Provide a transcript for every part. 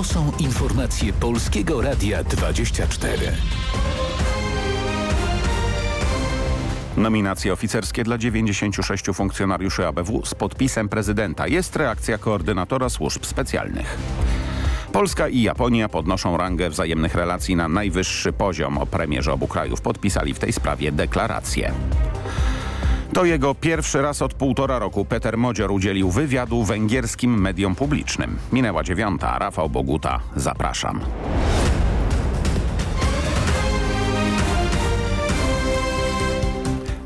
To są informacje Polskiego Radia 24. Nominacje oficerskie dla 96 funkcjonariuszy ABW z podpisem prezydenta. Jest reakcja koordynatora służb specjalnych. Polska i Japonia podnoszą rangę wzajemnych relacji na najwyższy poziom. O premierze obu krajów podpisali w tej sprawie deklarację. To jego pierwszy raz od półtora roku Peter Modzior udzielił wywiadu węgierskim mediom publicznym. Minęła dziewiąta, Rafał Boguta, zapraszam.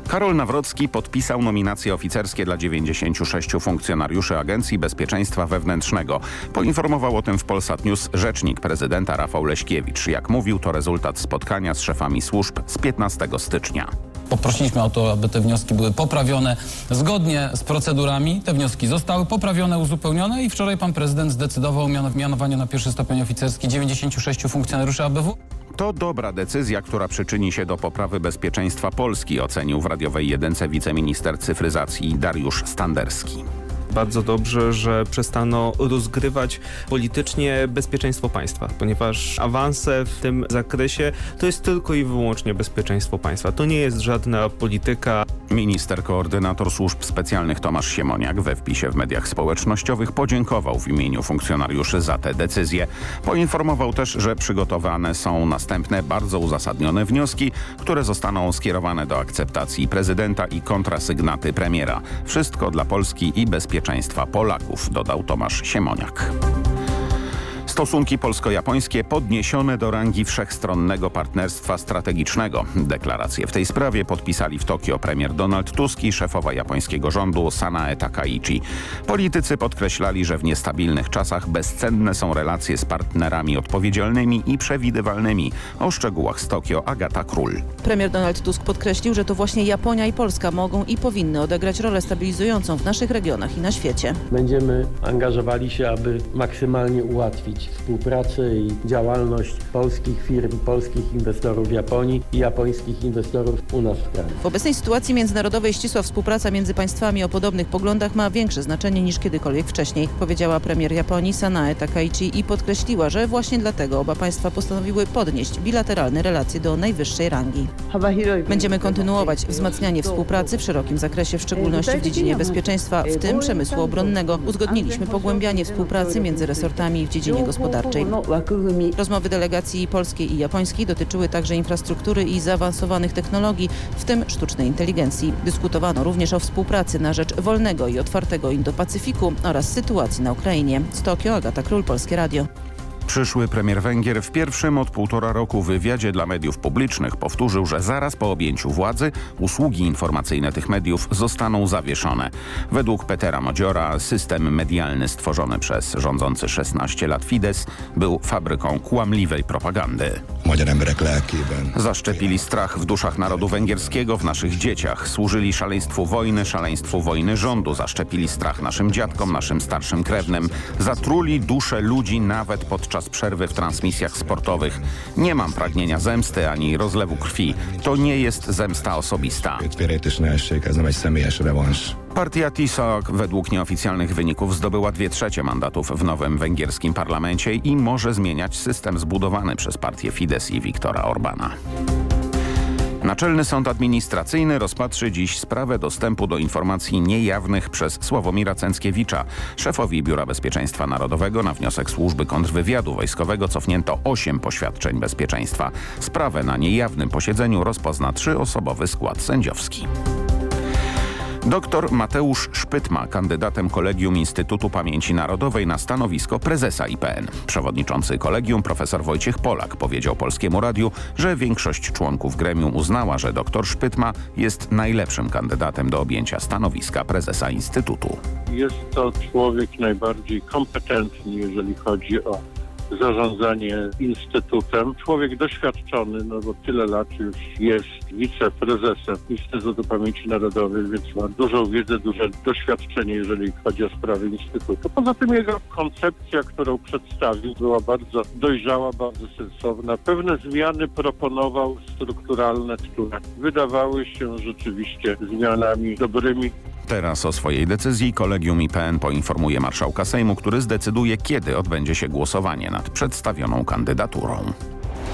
Karol Nawrocki podpisał nominacje oficerskie dla 96 funkcjonariuszy Agencji Bezpieczeństwa Wewnętrznego. Poinformował o tym w Polsat News rzecznik prezydenta Rafał Leśkiewicz. Jak mówił, to rezultat spotkania z szefami służb z 15 stycznia. Poprosiliśmy o to, aby te wnioski były poprawione zgodnie z procedurami. Te wnioski zostały poprawione, uzupełnione i wczoraj pan prezydent zdecydował o mianowaniu na pierwszy stopień oficerski 96 funkcjonariuszy ABW. To dobra decyzja, która przyczyni się do poprawy bezpieczeństwa Polski, ocenił w radiowej jedynce wiceminister cyfryzacji Dariusz Standerski bardzo dobrze, że przestano rozgrywać politycznie bezpieczeństwo państwa, ponieważ awanse w tym zakresie to jest tylko i wyłącznie bezpieczeństwo państwa. To nie jest żadna polityka. Minister koordynator służb specjalnych Tomasz Siemoniak we wpisie w mediach społecznościowych podziękował w imieniu funkcjonariuszy za tę decyzję. Poinformował też, że przygotowane są następne bardzo uzasadnione wnioski, które zostaną skierowane do akceptacji prezydenta i kontrasygnaty premiera. Wszystko dla Polski i bezpieczeństwa bezpieczeństwa Polaków, dodał Tomasz Siemoniak. Stosunki polsko-japońskie podniesione do rangi wszechstronnego partnerstwa strategicznego. Deklaracje w tej sprawie podpisali w Tokio premier Donald Tusk i szefowa japońskiego rządu Sanae Takaichi. Politycy podkreślali, że w niestabilnych czasach bezcenne są relacje z partnerami odpowiedzialnymi i przewidywalnymi. O szczegółach z Tokio Agata Król. Premier Donald Tusk podkreślił, że to właśnie Japonia i Polska mogą i powinny odegrać rolę stabilizującą w naszych regionach i na świecie. Będziemy angażowali się, aby maksymalnie ułatwić współpracę i działalność polskich firm, polskich inwestorów w Japonii i japońskich inwestorów u nas w kraju. W obecnej sytuacji międzynarodowej ścisła współpraca między państwami o podobnych poglądach ma większe znaczenie niż kiedykolwiek wcześniej, powiedziała premier Japonii Sanae Takaichi i podkreśliła, że właśnie dlatego oba państwa postanowiły podnieść bilateralne relacje do najwyższej rangi. Będziemy kontynuować wzmacnianie współpracy w szerokim zakresie, w szczególności w dziedzinie bezpieczeństwa, w tym przemysłu obronnego. Uzgodniliśmy pogłębianie współpracy między resortami w dziedzinie gospodarczej gospodarczej. Rozmowy delegacji polskiej i japońskiej dotyczyły także infrastruktury i zaawansowanych technologii, w tym sztucznej inteligencji. Dyskutowano również o współpracy na rzecz wolnego i otwartego Indo-Pacyfiku oraz sytuacji na Ukrainie. Z Tokio Agata Król, Polskie Radio. Przyszły premier Węgier w pierwszym od półtora roku wywiadzie dla mediów publicznych powtórzył, że zaraz po objęciu władzy usługi informacyjne tych mediów zostaną zawieszone. Według Petera Modziora system medialny stworzony przez rządzący 16 lat Fidesz był fabryką kłamliwej propagandy. Zaszczepili strach w duszach narodu węgierskiego, w naszych dzieciach. Służyli szaleństwu wojny, szaleństwu wojny rządu. Zaszczepili strach naszym dziadkom, naszym starszym krewnym. Zatruli dusze ludzi nawet podczas przerwy w transmisjach sportowych. Nie mam pragnienia zemsty ani rozlewu krwi. To nie jest zemsta osobista. Partia TISOK według nieoficjalnych wyników zdobyła dwie trzecie mandatów w nowym węgierskim parlamencie i może zmieniać system zbudowany przez partię Fidesz i Viktora Orbana. Naczelny Sąd Administracyjny rozpatrzy dziś sprawę dostępu do informacji niejawnych przez Sławomira Cęckiewicza. Szefowi Biura Bezpieczeństwa Narodowego na wniosek Służby Kontrwywiadu Wojskowego cofnięto osiem poświadczeń bezpieczeństwa. Sprawę na niejawnym posiedzeniu rozpozna trzyosobowy skład sędziowski. Dr Mateusz Szpytma, kandydatem Kolegium Instytutu Pamięci Narodowej na stanowisko prezesa IPN. Przewodniczący kolegium profesor Wojciech Polak powiedział Polskiemu Radiu, że większość członków gremium uznała, że dr Szpytma jest najlepszym kandydatem do objęcia stanowiska prezesa Instytutu. Jest to człowiek najbardziej kompetentny, jeżeli chodzi o zarządzanie instytutem. Człowiek doświadczony, no bo tyle lat już jest wiceprezesem Instytutu Pamięci Narodowej, więc ma dużą wiedzę, duże doświadczenie, jeżeli chodzi o sprawy Instytutu. Poza tym jego koncepcja, którą przedstawił, była bardzo dojrzała, bardzo sensowna. Pewne zmiany proponował strukturalne, które wydawały się rzeczywiście zmianami dobrymi Teraz o swojej decyzji Kolegium IPN poinformuje marszałka Sejmu, który zdecyduje, kiedy odbędzie się głosowanie nad przedstawioną kandydaturą.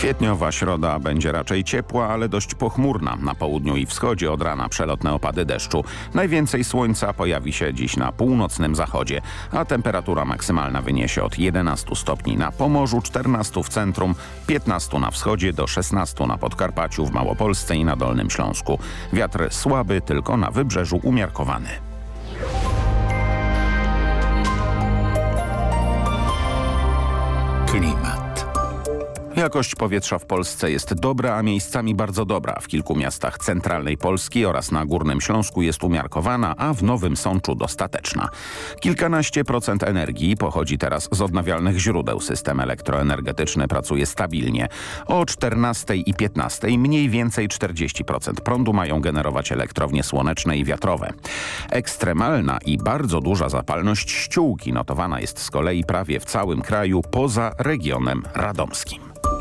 Kwietniowa środa będzie raczej ciepła, ale dość pochmurna. Na południu i wschodzie od rana przelotne opady deszczu. Najwięcej słońca pojawi się dziś na północnym zachodzie, a temperatura maksymalna wyniesie od 11 stopni na Pomorzu, 14 w centrum, 15 na wschodzie do 16 na Podkarpaciu, w Małopolsce i na Dolnym Śląsku. Wiatr słaby, tylko na wybrzeżu umiarkowany. Klimat. Jakość powietrza w Polsce jest dobra, a miejscami bardzo dobra. W kilku miastach centralnej Polski oraz na Górnym Śląsku jest umiarkowana, a w Nowym Sączu dostateczna. Kilkanaście procent energii pochodzi teraz z odnawialnych źródeł. System elektroenergetyczny pracuje stabilnie. O 14 i 15 mniej więcej 40% prądu mają generować elektrownie słoneczne i wiatrowe. Ekstremalna i bardzo duża zapalność ściółki notowana jest z kolei prawie w całym kraju poza regionem radomskim.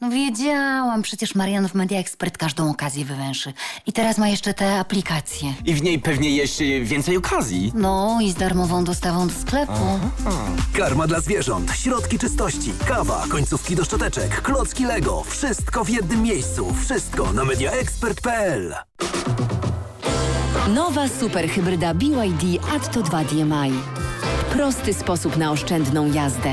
No wiedziałam, przecież Marian w Media Expert każdą okazję wywęszy. I teraz ma jeszcze te aplikacje. I w niej pewnie jeszcze więcej okazji. No i z darmową dostawą do sklepu. Karma dla zwierząt, środki czystości, kawa, końcówki do szczoteczek, klocki Lego. Wszystko w jednym miejscu. Wszystko na mediaexpert.pl. Nowa superhybryda BYD Atto 2 DMI. Prosty sposób na oszczędną jazdę.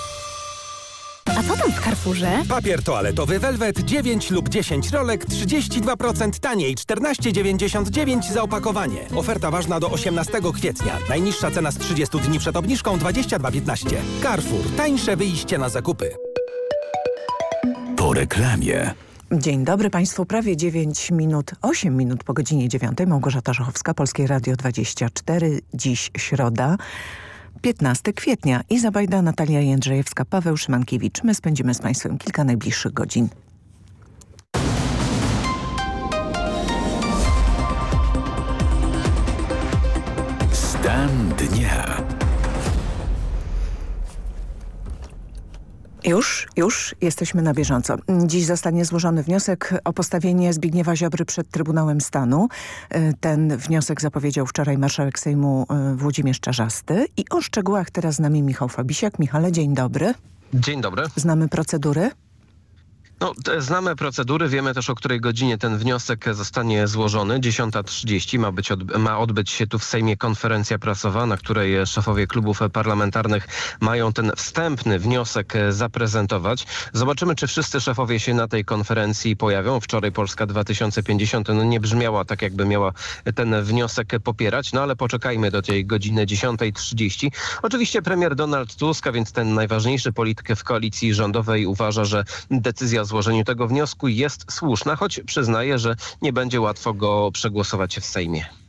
Co tam w Carrefourze? Papier toaletowy Velvet 9 lub 10 rolek 32% taniej 14,99 za opakowanie. Oferta ważna do 18 kwietnia. Najniższa cena z 30 dni przed obniżką 22,15. Carrefour. Tańsze wyjście na zakupy. Po reklamie. Dzień dobry Państwu, prawie 9 minut, 8 minut po godzinie 9. Małgorzata Żochowska, Polskie Radio 24, dziś środa. 15 kwietnia. Iza Bajda, Natalia Jędrzejewska, Paweł Szymankiewicz. My spędzimy z Państwem kilka najbliższych godzin. Już, już jesteśmy na bieżąco. Dziś zostanie złożony wniosek o postawienie Zbigniewa Ziobry przed Trybunałem Stanu. Ten wniosek zapowiedział wczoraj marszałek Sejmu Włodzimierz Czarzasty. I o szczegółach teraz z nami Michał Fabisiak. Michale, dzień dobry. Dzień dobry. Znamy procedury? No, znamy procedury, wiemy też o której godzinie ten wniosek zostanie złożony. 10.30 ma, być ma odbyć się tu w Sejmie konferencja prasowa, na której szefowie klubów parlamentarnych mają ten wstępny wniosek zaprezentować. Zobaczymy, czy wszyscy szefowie się na tej konferencji pojawią. Wczoraj Polska 2050 no, nie brzmiała tak, jakby miała ten wniosek popierać, no ale poczekajmy do tej godziny 10.30. Oczywiście premier Donald Tusk, a więc ten najważniejszy polityk w koalicji rządowej uważa, że decyzja złożeniu tego wniosku jest słuszna, choć przyznaje, że nie będzie łatwo go przegłosować w Sejmie.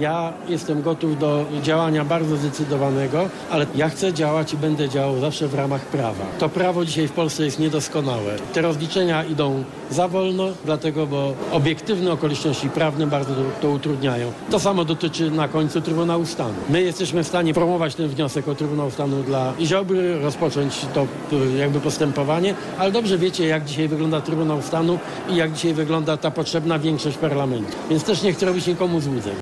Ja jestem gotów do działania bardzo zdecydowanego, ale ja chcę działać i będę działał zawsze w ramach prawa. To prawo dzisiaj w Polsce jest niedoskonałe. Te rozliczenia idą za wolno, dlatego, bo obiektywne okoliczności prawne bardzo to utrudniają. To samo dotyczy na końcu Trybunału Stanu. My jesteśmy w stanie promować ten wniosek o Trybunał Stanu dla Ziobry, rozpocząć to jakby postępowanie, ale dobrze wiecie, jak dzisiaj wygląda Trybunał Stanu i jak dzisiaj wygląda ta potrzebna większość parlamentu. Więc też nie chcę robić nikomu złudzeń.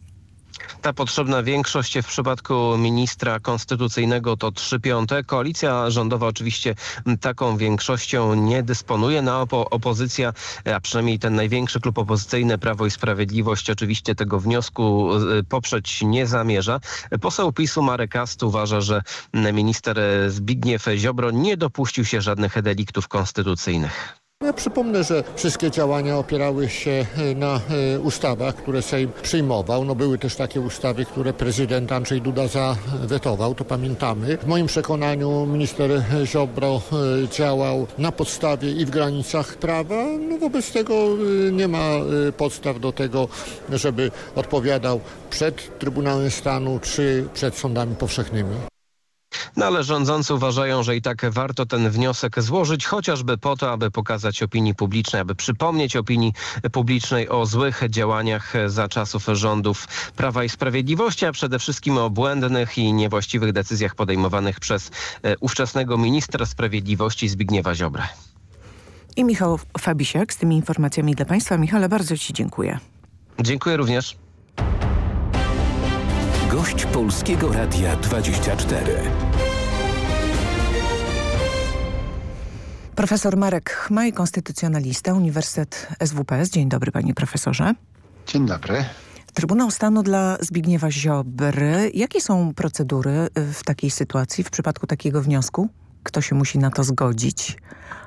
Ta potrzebna większość w przypadku ministra konstytucyjnego to 3 piąte. Koalicja rządowa oczywiście taką większością nie dysponuje. No, opo opozycja, a przynajmniej ten największy klub opozycyjny Prawo i Sprawiedliwość oczywiście tego wniosku y, poprzeć nie zamierza. Poseł PiSu Marek Ast uważa, że minister Zbigniew Ziobro nie dopuścił się żadnych deliktów konstytucyjnych. Ja przypomnę, że wszystkie działania opierały się e, na e, ustawach, które Sejm przyjmował. No były też takie ustawy, które prezydent Andrzej Duda zawetował, to pamiętamy. W moim przekonaniu minister Ziobro e, działał na podstawie i w granicach prawa. No wobec tego nie ma podstaw do tego, żeby odpowiadał przed Trybunałem Stanu czy przed sądami powszechnymi. No ale rządzący uważają, że i tak warto ten wniosek złożyć, chociażby po to, aby pokazać opinii publicznej, aby przypomnieć opinii publicznej o złych działaniach za czasów rządów Prawa i Sprawiedliwości, a przede wszystkim o błędnych i niewłaściwych decyzjach podejmowanych przez e, ówczesnego ministra sprawiedliwości Zbigniewa Ziobrę. I Michał Fabisiak z tymi informacjami dla Państwa. Michale, bardzo Ci dziękuję. Dziękuję również. Gość Polskiego Radia 24. Profesor Marek Chmaj, konstytucjonalista, Uniwersytet SWPS. Dzień dobry panie profesorze. Dzień dobry. Trybunał Stanu dla Zbigniewa Ziobry. Jakie są procedury w takiej sytuacji, w przypadku takiego wniosku? Kto się musi na to zgodzić?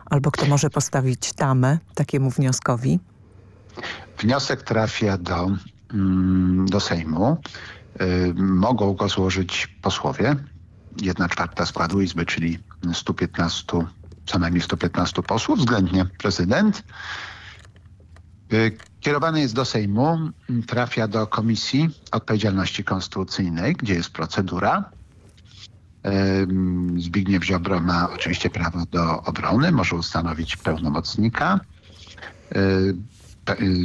Albo kto może postawić tamę takiemu wnioskowi? Wniosek trafia do, mm, do Sejmu. Y, mogą go złożyć posłowie. Jedna czwarta składu Izby, czyli 115, co najmniej 115 posłów, względnie prezydent. Y, kierowany jest do Sejmu, trafia do Komisji Odpowiedzialności Konstytucyjnej, gdzie jest procedura. Y, Zbigniew Ziobro ma oczywiście prawo do obrony, może ustanowić pełnomocnika.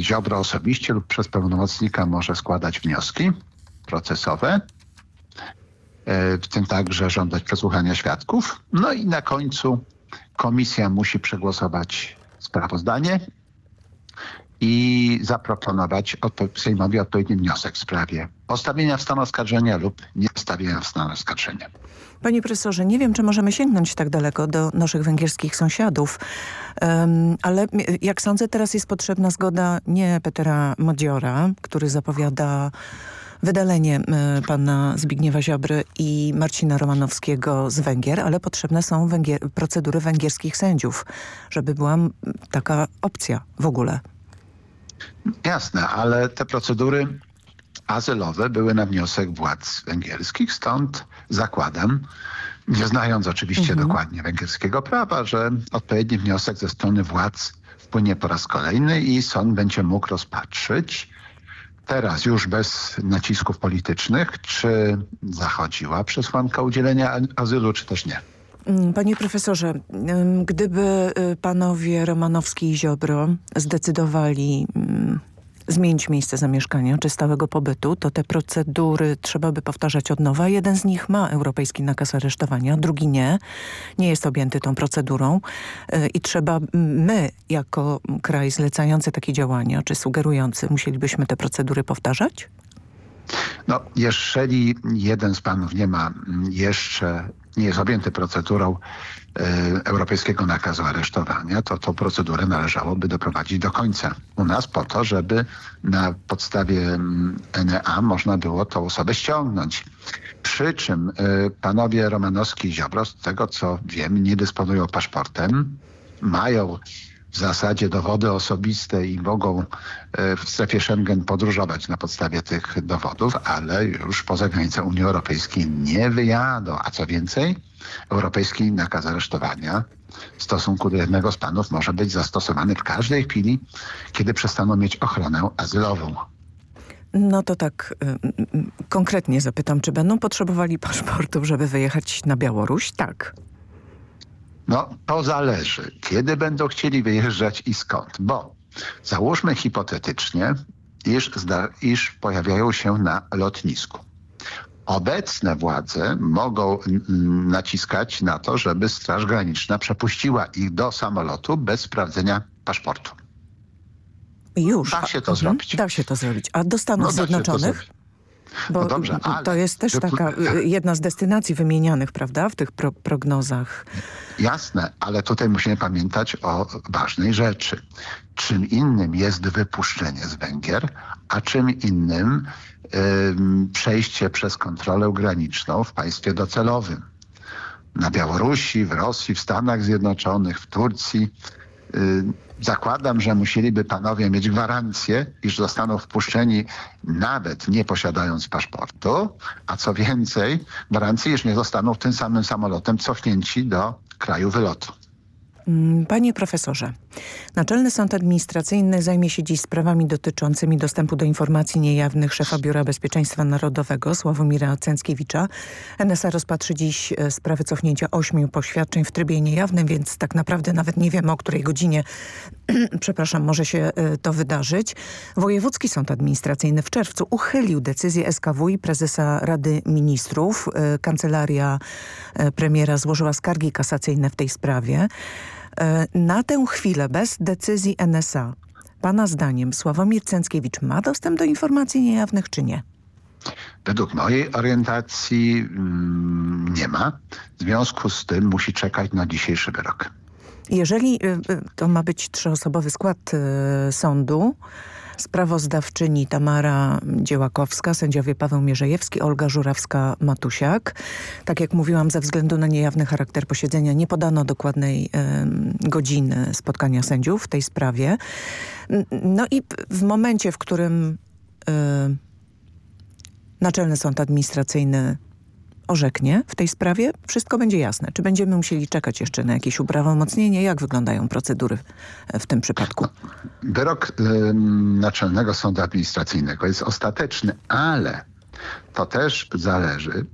Ziobro osobiście lub przez pełnomocnika może składać wnioski procesowe, e, w tym także żądać przesłuchania świadków. No i na końcu komisja musi przegłosować sprawozdanie i zaproponować Sejmowi odpowiedni wniosek w sprawie postawienia w stan oskarżenia lub nie stawienia w stan oskarżenia. Panie profesorze, nie wiem, czy możemy sięgnąć tak daleko do naszych węgierskich sąsiadów, um, ale jak sądzę, teraz jest potrzebna zgoda nie Petera Modziora, który zapowiada wydalenie e, pana Zbigniewa Ziobry i Marcina Romanowskiego z Węgier, ale potrzebne są węgier procedury węgierskich sędziów, żeby była taka opcja w ogóle. Jasne, ale te procedury azylowe były na wniosek władz węgierskich, stąd zakładam, nie znając oczywiście mhm. dokładnie węgierskiego prawa, że odpowiedni wniosek ze strony władz wpłynie po raz kolejny i sąd będzie mógł rozpatrzyć teraz już bez nacisków politycznych, czy zachodziła przesłanka udzielenia azylu, czy też nie? Mm, panie profesorze, gdyby y, panowie Romanowski i Ziobro zdecydowali mm, zmienić miejsce zamieszkania czy stałego pobytu, to te procedury trzeba by powtarzać od nowa. Jeden z nich ma europejski nakaz aresztowania, drugi nie. Nie jest objęty tą procedurą e, i trzeba my, jako kraj zlecający takie działania, czy sugerujący, musielibyśmy te procedury powtarzać? No, jeżeli jeden z panów nie ma jeszcze, nie jest objęty procedurą e, europejskiego nakazu aresztowania, to tą procedurę należałoby doprowadzić do końca u nas po to, żeby na podstawie mm, NEA można było tą osobę ściągnąć. Przy czym e, panowie Romanowski i Ziobro, z tego co wiem, nie dysponują paszportem, mają w zasadzie dowody osobiste i mogą e, w strefie Schengen podróżować na podstawie tych dowodów, ale już poza granicę Unii Europejskiej nie wyjadą. A co więcej, europejski nakaz aresztowania w stosunku do jednego z panów może być zastosowany w każdej chwili, kiedy przestaną mieć ochronę azylową. No to tak y, konkretnie zapytam, czy będą potrzebowali paszportów, żeby wyjechać na Białoruś? Tak. No, to zależy. Kiedy będą chcieli wyjeżdżać i skąd? Bo załóżmy hipotetycznie, iż, iż pojawiają się na lotnisku. Obecne władze mogą naciskać na to, żeby Straż Graniczna przepuściła ich do samolotu bez sprawdzenia paszportu. Już. Da się to mhm. zrobić. Da się to zrobić. A do Stanów no, Zjednoczonych? Bo no dobrze, ale... to jest też taka y, jedna z destynacji wymienianych, prawda, w tych pro prognozach. Jasne, ale tutaj musimy pamiętać o ważnej rzeczy. Czym innym jest wypuszczenie z Węgier, a czym innym przejście przez kontrolę graniczną w państwie docelowym. Na Białorusi, w Rosji, w Stanach Zjednoczonych, w Turcji. Zakładam, że musieliby panowie mieć gwarancję, iż zostaną wpuszczeni nawet nie posiadając paszportu, a co więcej, gwarancję, iż nie zostaną tym samym samolotem cofnięci do kraju wylotu. Mm, panie profesorze, Naczelny Sąd Administracyjny zajmie się dziś sprawami dotyczącymi dostępu do informacji niejawnych szefa Biura Bezpieczeństwa Narodowego Sławomira Cęckiewicza. NSA rozpatrzy dziś e, sprawę cofnięcia ośmiu poświadczeń w trybie niejawnym, więc tak naprawdę nawet nie wiemy o której godzinie, przepraszam, może się e, to wydarzyć. Wojewódzki Sąd Administracyjny w czerwcu uchylił decyzję SKW i prezesa Rady Ministrów. E, kancelaria premiera złożyła skargi kasacyjne w tej sprawie. E, na tę chwilę bez decyzji NSA, pana zdaniem Sławomir Cęckiewicz ma dostęp do informacji niejawnych czy nie? Według mojej orientacji mm, nie ma. W związku z tym musi czekać na dzisiejszy wyrok. Jeżeli y, y, to ma być trzyosobowy skład y, sądu, sprawozdawczyni Tamara Dziełakowska, sędziowie Paweł Mierzejewski, Olga Żurawska-Matusiak. Tak jak mówiłam, ze względu na niejawny charakter posiedzenia nie podano dokładnej y, godziny spotkania sędziów w tej sprawie. No i w momencie, w którym y, Naczelny Sąd Administracyjny orzeknie w tej sprawie, wszystko będzie jasne. Czy będziemy musieli czekać jeszcze na jakieś uprawomocnienie? Jak wyglądają procedury w tym przypadku? Wyrok y, Naczelnego Sądu Administracyjnego jest ostateczny, ale to też zależy,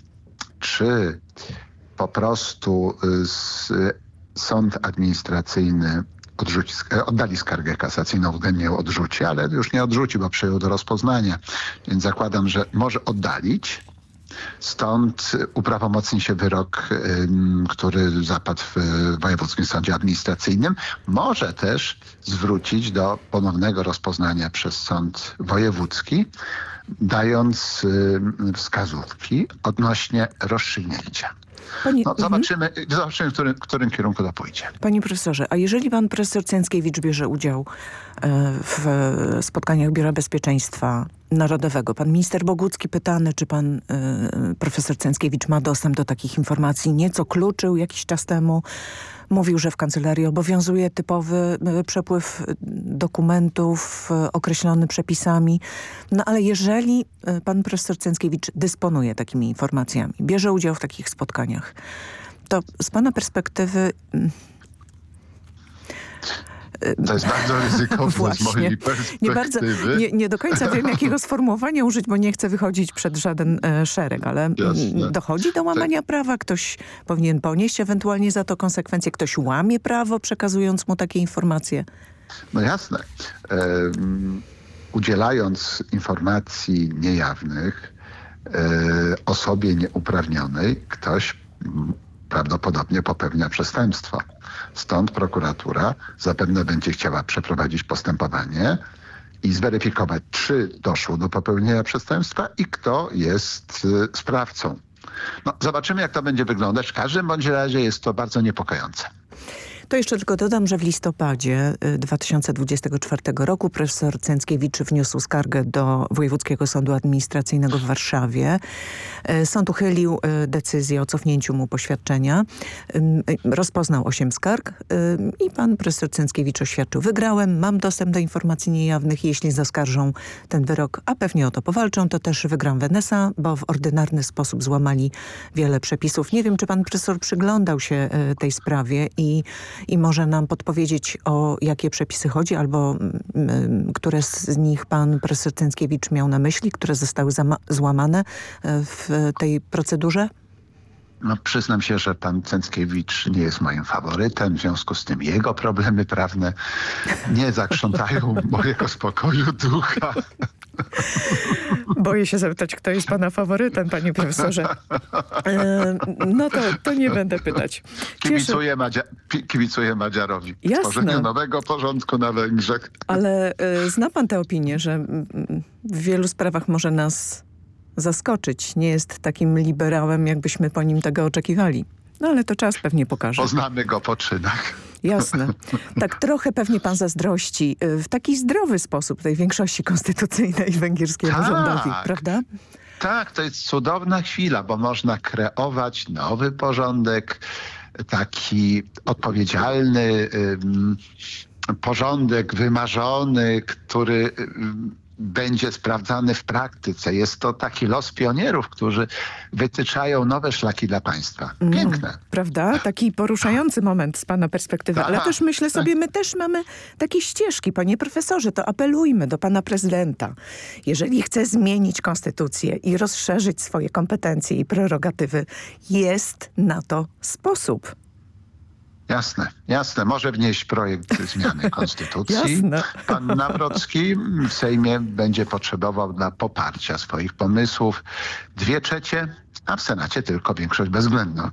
czy po prostu y, sąd administracyjny odrzuci, oddali skargę kasacyjną, względnie ją odrzuci, ale już nie odrzuci, bo przyjął do rozpoznania. Więc zakładam, że może oddalić, Stąd uprawomocni się wyrok, który zapadł w Wojewódzkim Sądzie Administracyjnym. Może też zwrócić do ponownego rozpoznania przez Sąd Wojewódzki, dając wskazówki odnośnie rozstrzygnięcia. No, zobaczymy, mhm. zobaczymy w, którym, w którym kierunku to pójdzie. Panie profesorze, a jeżeli pan profesor Cęckiewicz bierze udział e, w spotkaniach Biura Bezpieczeństwa Narodowego. Pan minister Bogucki pytany, czy pan y, profesor Cęckiewicz ma dostęp do takich informacji. Nieco kluczył jakiś czas temu. Mówił, że w kancelarii obowiązuje typowy y, przepływ dokumentów y, określony przepisami. No ale jeżeli y, pan profesor Cęckiewicz dysponuje takimi informacjami, bierze udział w takich spotkaniach, to z pana perspektywy mm, to jest bardzo ryzykowne z mojej perspektywy. Nie, bardzo, nie, nie, do końca wiem, jakiego sformułowania użyć, bo nie chcę wychodzić przed żaden e, szereg, ale Jasne. dochodzi do łamania tak. prawa, ktoś powinien ponieść ewentualnie za to konsekwencje, ktoś łamie prawo, przekazując mu takie informacje. No jasne. Udzielając informacji niejawnych e, osobie nieuprawnionej, ktoś prawdopodobnie popełnia przestępstwo. Stąd prokuratura zapewne będzie chciała przeprowadzić postępowanie i zweryfikować, czy doszło do popełnienia przestępstwa i kto jest y, sprawcą. No, zobaczymy, jak to będzie wyglądać. W każdym bądź razie jest to bardzo niepokojące. To jeszcze tylko dodam, że w listopadzie 2024 y, roku profesor Cęckiewicz wniósł skargę do Wojewódzkiego Sądu Administracyjnego w Warszawie. Y, sąd uchylił y, decyzję o cofnięciu mu poświadczenia. Rozpoznał osiem skarg i pan profesor Cęckiewicz oświadczył. Wygrałem, mam dostęp do informacji niejawnych. Jeśli zaskarżą ten wyrok, a pewnie o to powalczą, to też wygram Wenesa, bo w ordynarny sposób złamali wiele przepisów. Nie wiem, czy pan profesor przyglądał się tej sprawie i i może nam podpowiedzieć, o jakie przepisy chodzi, albo które z nich pan profesor Cęckiewicz miał na myśli, które zostały złamane e, w tej procedurze? No, przyznam się, że pan Cęckiewicz nie jest moim faworytem, w związku z tym jego problemy prawne nie zakrzątają mojego spokoju ducha. Boję się zapytać, kto jest pana faworytem, panie profesorze. E, no to, to nie będę pytać. Kibicuję, Madzia kibicuję Madziarowi. Jasne. Tworzeniu nowego porządku na Węgrzech. Ale y, zna pan tę opinię, że w wielu sprawach może nas zaskoczyć. Nie jest takim liberałem, jakbyśmy po nim tego oczekiwali. No ale to czas pewnie pokaże. Poznamy go po czynach. Jasne. Tak trochę pewnie pan zazdrości y, w taki zdrowy sposób tej większości konstytucyjnej węgierskiemu Tak. rządowi, prawda? Tak, to jest cudowna chwila, bo można kreować nowy porządek, taki odpowiedzialny porządek, wymarzony, który będzie sprawdzany w praktyce. Jest to taki los pionierów, którzy wytyczają nowe szlaki dla państwa. Piękne. Mm, prawda? Taki poruszający moment z pana perspektywy. Ale Tak. też myślę sobie, my też mamy takie ścieżki. Panie profesorze, to apelujmy do pana prezydenta. Jeżeli chce zmienić konstytucję i rozszerzyć swoje kompetencje i prerogatywy, jest na to sposób. Jasne, jasne. Może wnieść projekt zmiany konstytucji. Jasne. Pan Nawrocki w Sejmie będzie potrzebował dla poparcia swoich pomysłów dwie trzecie, a w Senacie tylko większość bezwzględną.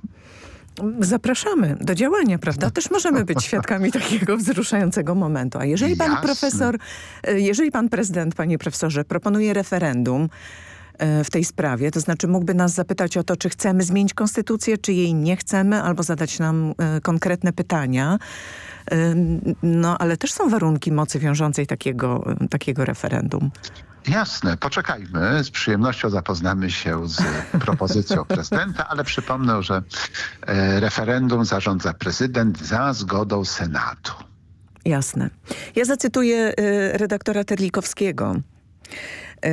Zapraszamy do działania, prawda? Też możemy być świadkami takiego wzruszającego momentu. A jeżeli pan Jasne. profesor, e, jeżeli pan prezydent, panie profesorze, proponuje referendum w tej sprawie, to znaczy mógłby nas zapytać o to, czy chcemy zmienić konstytucję, czy jej nie chcemy, albo zadać nam e, konkretne pytania. E, No, ale też są warunki mocy wiążącej takiego, takiego referendum. Jasne, poczekajmy. Z przyjemnością zapoznamy się z propozycją prezydenta, ale przypomnę, że e, referendum zarządza prezydent za zgodą Senatu. Jasne. Ja zacytuję redaktora Terlikowskiego,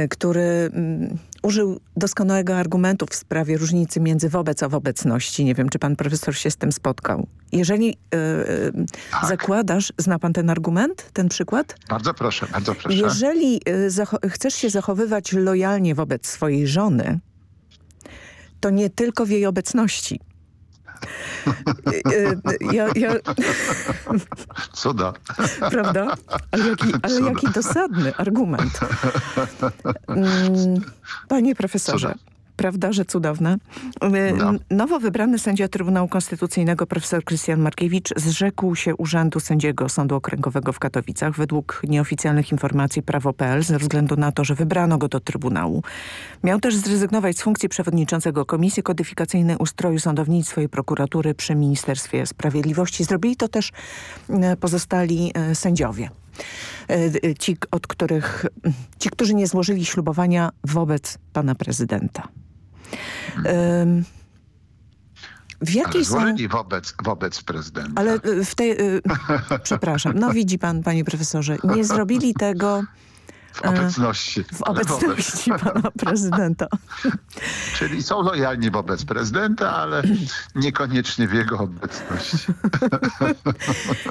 który mm, użył doskonałego argumentu w sprawie różnicy między wobec a w obecności. Nie wiem, czy pan profesor się z tym spotkał. Jeżeli y, y, zakładasz, zna pan ten argument, ten przykład? Bardzo proszę, bardzo proszę. Jeżeli y, zacho- chcesz się zachowywać lojalnie wobec swojej żony, to nie tylko w jej obecności. Y, y, Ja, ja, Cuda. prawda? Ale jaki, ale jaki dosadny argument. Mm, Panie profesorze, prawda, że cudowne? Y, No. Nowo wybrany sędzia Trybunału Konstytucyjnego profesor Krystian Markiewicz zrzekł się urzędu sędziego Sądu Okręgowego w Katowicach według nieoficjalnych informacji prawo.pl ze względu na to, że wybrano go do Trybunału. Miał też zrezygnować z funkcji przewodniczącego Komisji Kodyfikacyjnej Ustroju Sądownictwa i Prokuratury przy Ministerstwie Sprawiedliwości. Zrobili to też e, pozostali e, sędziowie. Ci, od których, ci, którzy nie złożyli ślubowania wobec pana prezydenta. W jakiej są... wobec, wobec prezydenta. Ale y, w tej... y, Przepraszam. No widzi pan, panie profesorze, nie zrobili tego W obecności. w ale wobec. obecności pana prezydenta. Czyli są lojalni wobec prezydenta, ale niekoniecznie w jego obecności.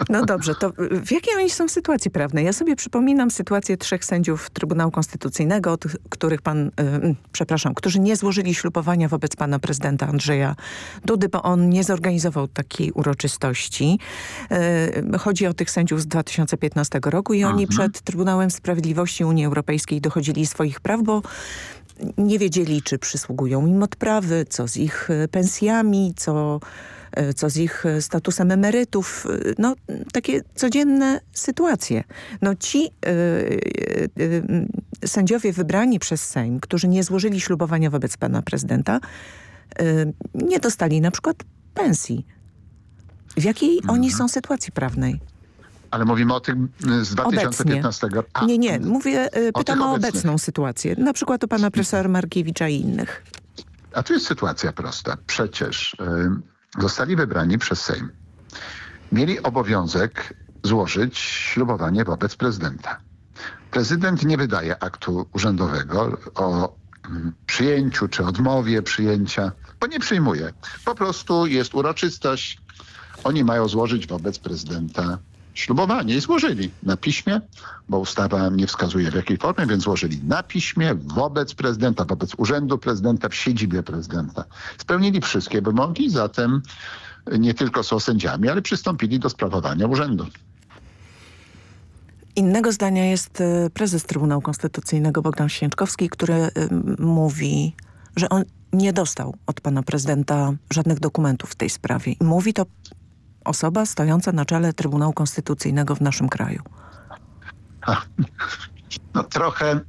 No dobrze, to w jakiej oni są sytuacji prawnej? Ja sobie przypominam sytuację trzech sędziów Trybunału Konstytucyjnego, których pan, y, mm, przepraszam, którzy nie złożyli ślubowania wobec pana prezydenta Andrzeja Dudy, bo on nie zorganizował takiej uroczystości. Y, Chodzi o tych sędziów z 2015 roku i oni przed Trybunałem Sprawiedliwości Unii Europejskiej dochodzili swoich praw, bo nie wiedzieli, czy przysługują im odprawy, co z ich e, pensjami, co, e, co z ich e, statusem emerytów. No, takie codzienne sytuacje. No ci sędziowie wybrani przez Sejm, którzy nie złożyli ślubowania wobec pana prezydenta, nie dostali na przykład pensji. W jakiej oni są sytuacji prawnej? Ale mówimy o tym z 2015. A, nie, nie. Mówię, y, o pytam o obecnych. obecną sytuację. Na przykład o pana profesora Markiewicza i innych. A tu jest sytuacja prosta. Przecież y, zostali wybrani przez Sejm. Mieli obowiązek złożyć ślubowanie wobec prezydenta. Prezydent nie wydaje aktu urzędowego o mm, przyjęciu czy odmowie przyjęcia, bo nie przyjmuje. Po prostu jest uroczystość. Oni mają złożyć wobec prezydenta ślubowanie i złożyli na piśmie, bo ustawa nie wskazuje w jakiej formie, więc złożyli na piśmie wobec prezydenta, wobec urzędu prezydenta w siedzibie prezydenta. Spełnili wszystkie wymogi, zatem nie tylko są sędziami, ale przystąpili do sprawowania urzędu. Innego zdania jest y, prezes Trybunału Konstytucyjnego Bogdan Święczkowski, który y, mówi, że on nie dostał od pana prezydenta żadnych dokumentów w tej sprawie. Mówi to osoba stojąca na czele Trybunału Konstytucyjnego w naszym kraju. no trochę,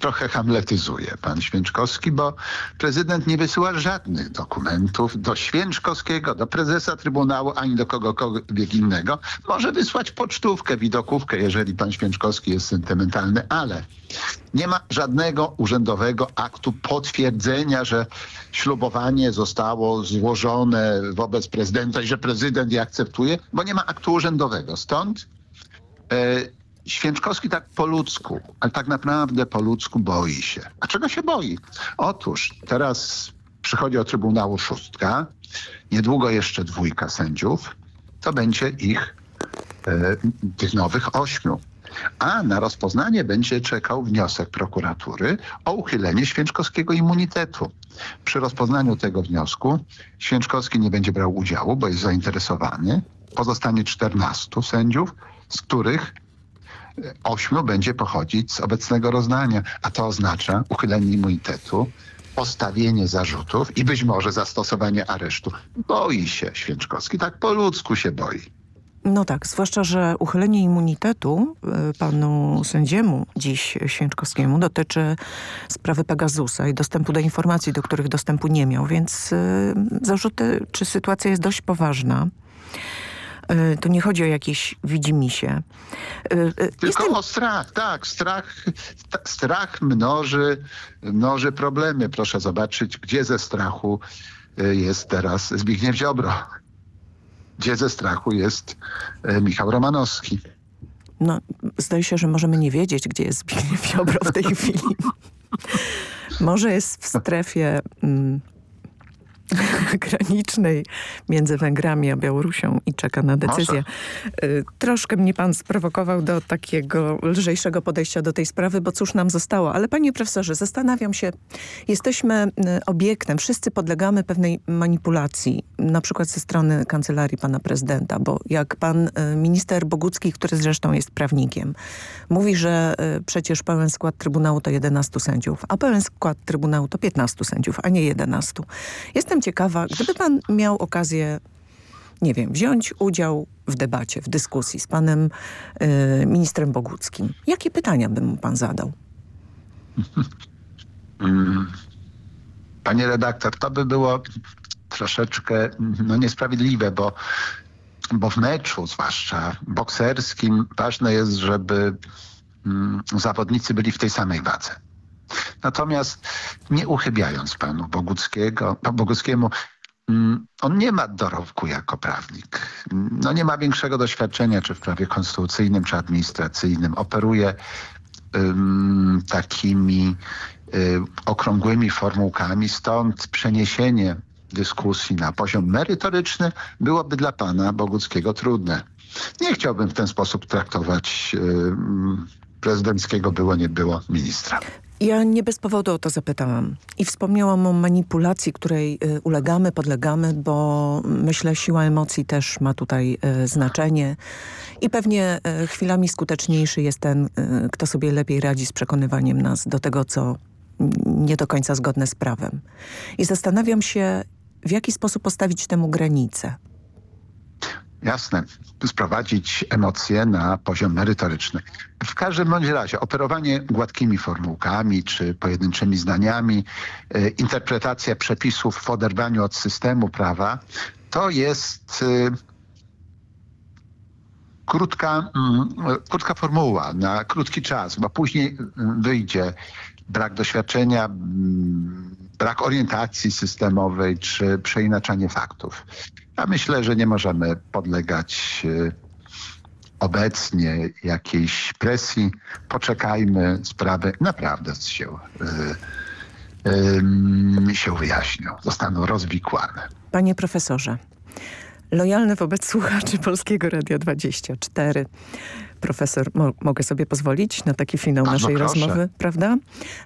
trochę hamletyzuje pan Święczkowski, bo prezydent nie wysyła żadnych dokumentów do Święczkowskiego, do prezesa Trybunału, ani do kogokolwiek innego. Może wysłać pocztówkę, widokówkę, jeżeli pan Święczkowski jest sentymentalny, ale nie ma żadnego urzędowego aktu potwierdzenia, że ślubowanie zostało złożone wobec prezydenta i że prezydent je akceptuje, bo nie ma aktu urzędowego. Stąd e, Święczkowski tak po ludzku, ale tak naprawdę po ludzku boi się. A czego się boi? Otóż teraz przychodzi o Trybunału szóstka, niedługo jeszcze dwójka sędziów, to będzie ich, e, tych nowych ośmiu. A na rozpoznanie będzie czekał wniosek prokuratury o uchylenie Święczkowskiego immunitetu. Przy rozpoznaniu tego wniosku Święczkowski nie będzie brał udziału, bo jest zainteresowany. Pozostanie 14 sędziów, z których ośmiu będzie pochodzić z obecnego rozdania, a to oznacza uchylenie immunitetu, postawienie zarzutów i być może zastosowanie aresztu. Boi się Święczkowski, tak po ludzku się boi. No tak, zwłaszcza, że uchylenie immunitetu y, panu sędziemu dziś Święczkowskiemu dotyczy sprawy Pegasusa i dostępu do informacji, do których dostępu nie miał, więc y, zarzuty, czy sytuacja jest dość poważna. Y, to nie chodzi o jakieś widzimisię. Y, y, Tylko Jestem... o strach, tak. Strach, strach mnoży, mnoży problemy. Proszę zobaczyć, gdzie ze strachu jest teraz Zbigniew Ziobro. Gdzie ze strachu jest Michał Romanowski. No, zdaje się, że możemy nie wiedzieć, gdzie jest Zbigniew Ziobro w tej chwili. Może jest w strefie mm, granicznej między Węgrami a Białorusią i czeka na decyzję. Może. Y, troszkę mnie pan sprowokował do takiego lżejszego podejścia do tej sprawy, bo cóż nam zostało. Ale panie profesorze, zastanawiam się, jesteśmy y, obiektem, wszyscy podlegamy pewnej manipulacji, na przykład ze strony kancelarii pana prezydenta, bo jak pan y, minister Bogucki, który zresztą jest prawnikiem, mówi, że przecież pełen skład Trybunału to 11 sędziów, a pełen skład Trybunału to 15 sędziów, a nie 11. Jestem Jestem gdyby pan miał okazję, nie wiem, wziąć udział w debacie, w dyskusji z panem y, ministrem Boguckim, jakie pytania by mu pan zadał? Mm. Panie redaktor, to by było troszeczkę no, niesprawiedliwe, bo, bo w meczu, zwłaszcza bokserskim, ważne jest, żeby mm, zawodnicy byli w tej samej wadze. Natomiast nie uchybiając panu Boguckiego, Boguckiemu, mm, on nie ma dorobku jako prawnik. No nie ma większego doświadczenia, czy w prawie konstytucyjnym, czy administracyjnym. Operuje um, takimi um, okrągłymi formułkami, stąd przeniesienie dyskusji na poziom merytoryczny byłoby dla pana Boguckiego trudne. Nie chciałbym w ten sposób traktować um, prezydenckiego było nie było ministra. Ja nie bez powodu o to zapytałam. I wspomniałam o manipulacji, której y, ulegamy, podlegamy, bo myślę siła emocji też ma tutaj y, znaczenie. I pewnie y, chwilami skuteczniejszy jest ten, kto sobie lepiej radzi z przekonywaniem nas do tego, co nie do końca zgodne z prawem. I zastanawiam się, w jaki sposób postawić temu granicę. Jasne, sprowadzić emocje na poziom merytoryczny. W każdym bądź razie operowanie gładkimi formułkami czy pojedynczymi zdaniami, y, interpretacja przepisów w oderwaniu od systemu prawa, to jest y, krótka, y, krótka formuła na krótki czas, bo później wyjdzie brak doświadczenia, brak orientacji systemowej czy przeinaczanie faktów. Ja myślę, że nie możemy podlegać e, obecnie jakiejś presji. Poczekajmy, sprawy naprawdę się, yy, się wyjaśnią, zostaną rozwikłane. Panie profesorze, lojalny wobec słuchaczy Polskiego Radia 24 profesor, mo mogę sobie pozwolić na taki finał Bardzo naszej proszę. rozmowy, prawda?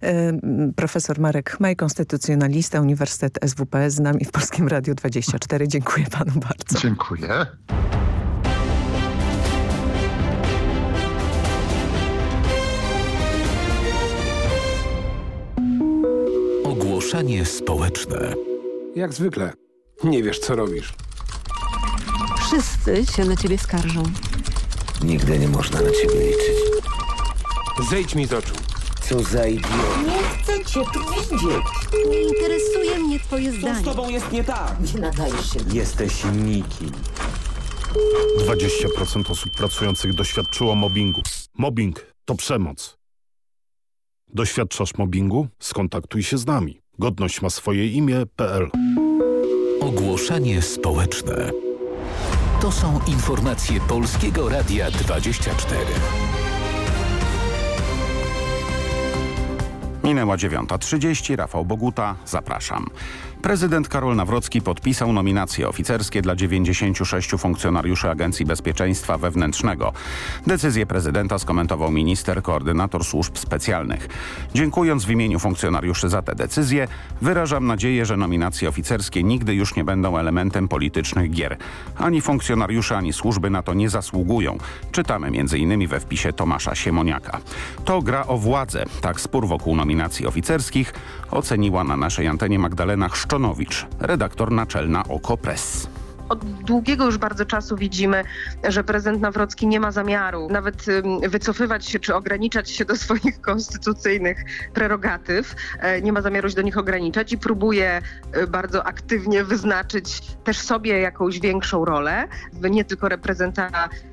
Y profesor Marek Chmaj, konstytucjonalista, Uniwersytet SWPS z nami w Polskim Radiu 24. Dziękuję panu bardzo. Dziękuję. Ogłoszenie społeczne. Jak zwykle. Nie wiesz, co robisz. Wszyscy się na ciebie skarżą. Nigdy nie można na ciebie liczyć. Zejdź mi z oczu. Co za idiot. Nie chcę cię tu widzieć. Nie interesuje mnie twoje zdanie. Co z tobą jest nie tak? Nie nadajesz się. Jesteś nikim. 20% osób pracujących doświadczyło mobbingu. Mobbing to przemoc. Doświadczasz mobbingu? Skontaktuj się z nami. Godność ma swoje imię.pl Ogłoszenie społeczne. To są informacje Polskiego Radia 24. Minęła 9.30, Rafał Boguta, zapraszam. Prezydent Karol Nawrocki podpisał nominacje oficerskie dla 96 funkcjonariuszy Agencji Bezpieczeństwa Wewnętrznego. Decyzję prezydenta skomentował minister, koordynator służb specjalnych. Dziękując w imieniu funkcjonariuszy za tę decyzję, wyrażam nadzieję, że nominacje oficerskie nigdy już nie będą elementem politycznych gier. Ani funkcjonariusze, ani służby na to nie zasługują. Czytamy m.in. we wpisie Tomasza Siemoniaka. To gra o władzę. Tak spór wokół nominacji oficerskich oceniła na naszej antenie Magdalena Chrzczonowicz, redaktor naczelna OKO.press. Od długiego już bardzo czasu widzimy, że prezydent Nawrocki nie ma zamiaru nawet wycofywać się czy ograniczać się do swoich konstytucyjnych prerogatyw. Nie ma zamiaru się do nich ograniczać i próbuje bardzo aktywnie wyznaczyć też sobie jakąś większą rolę, nie tylko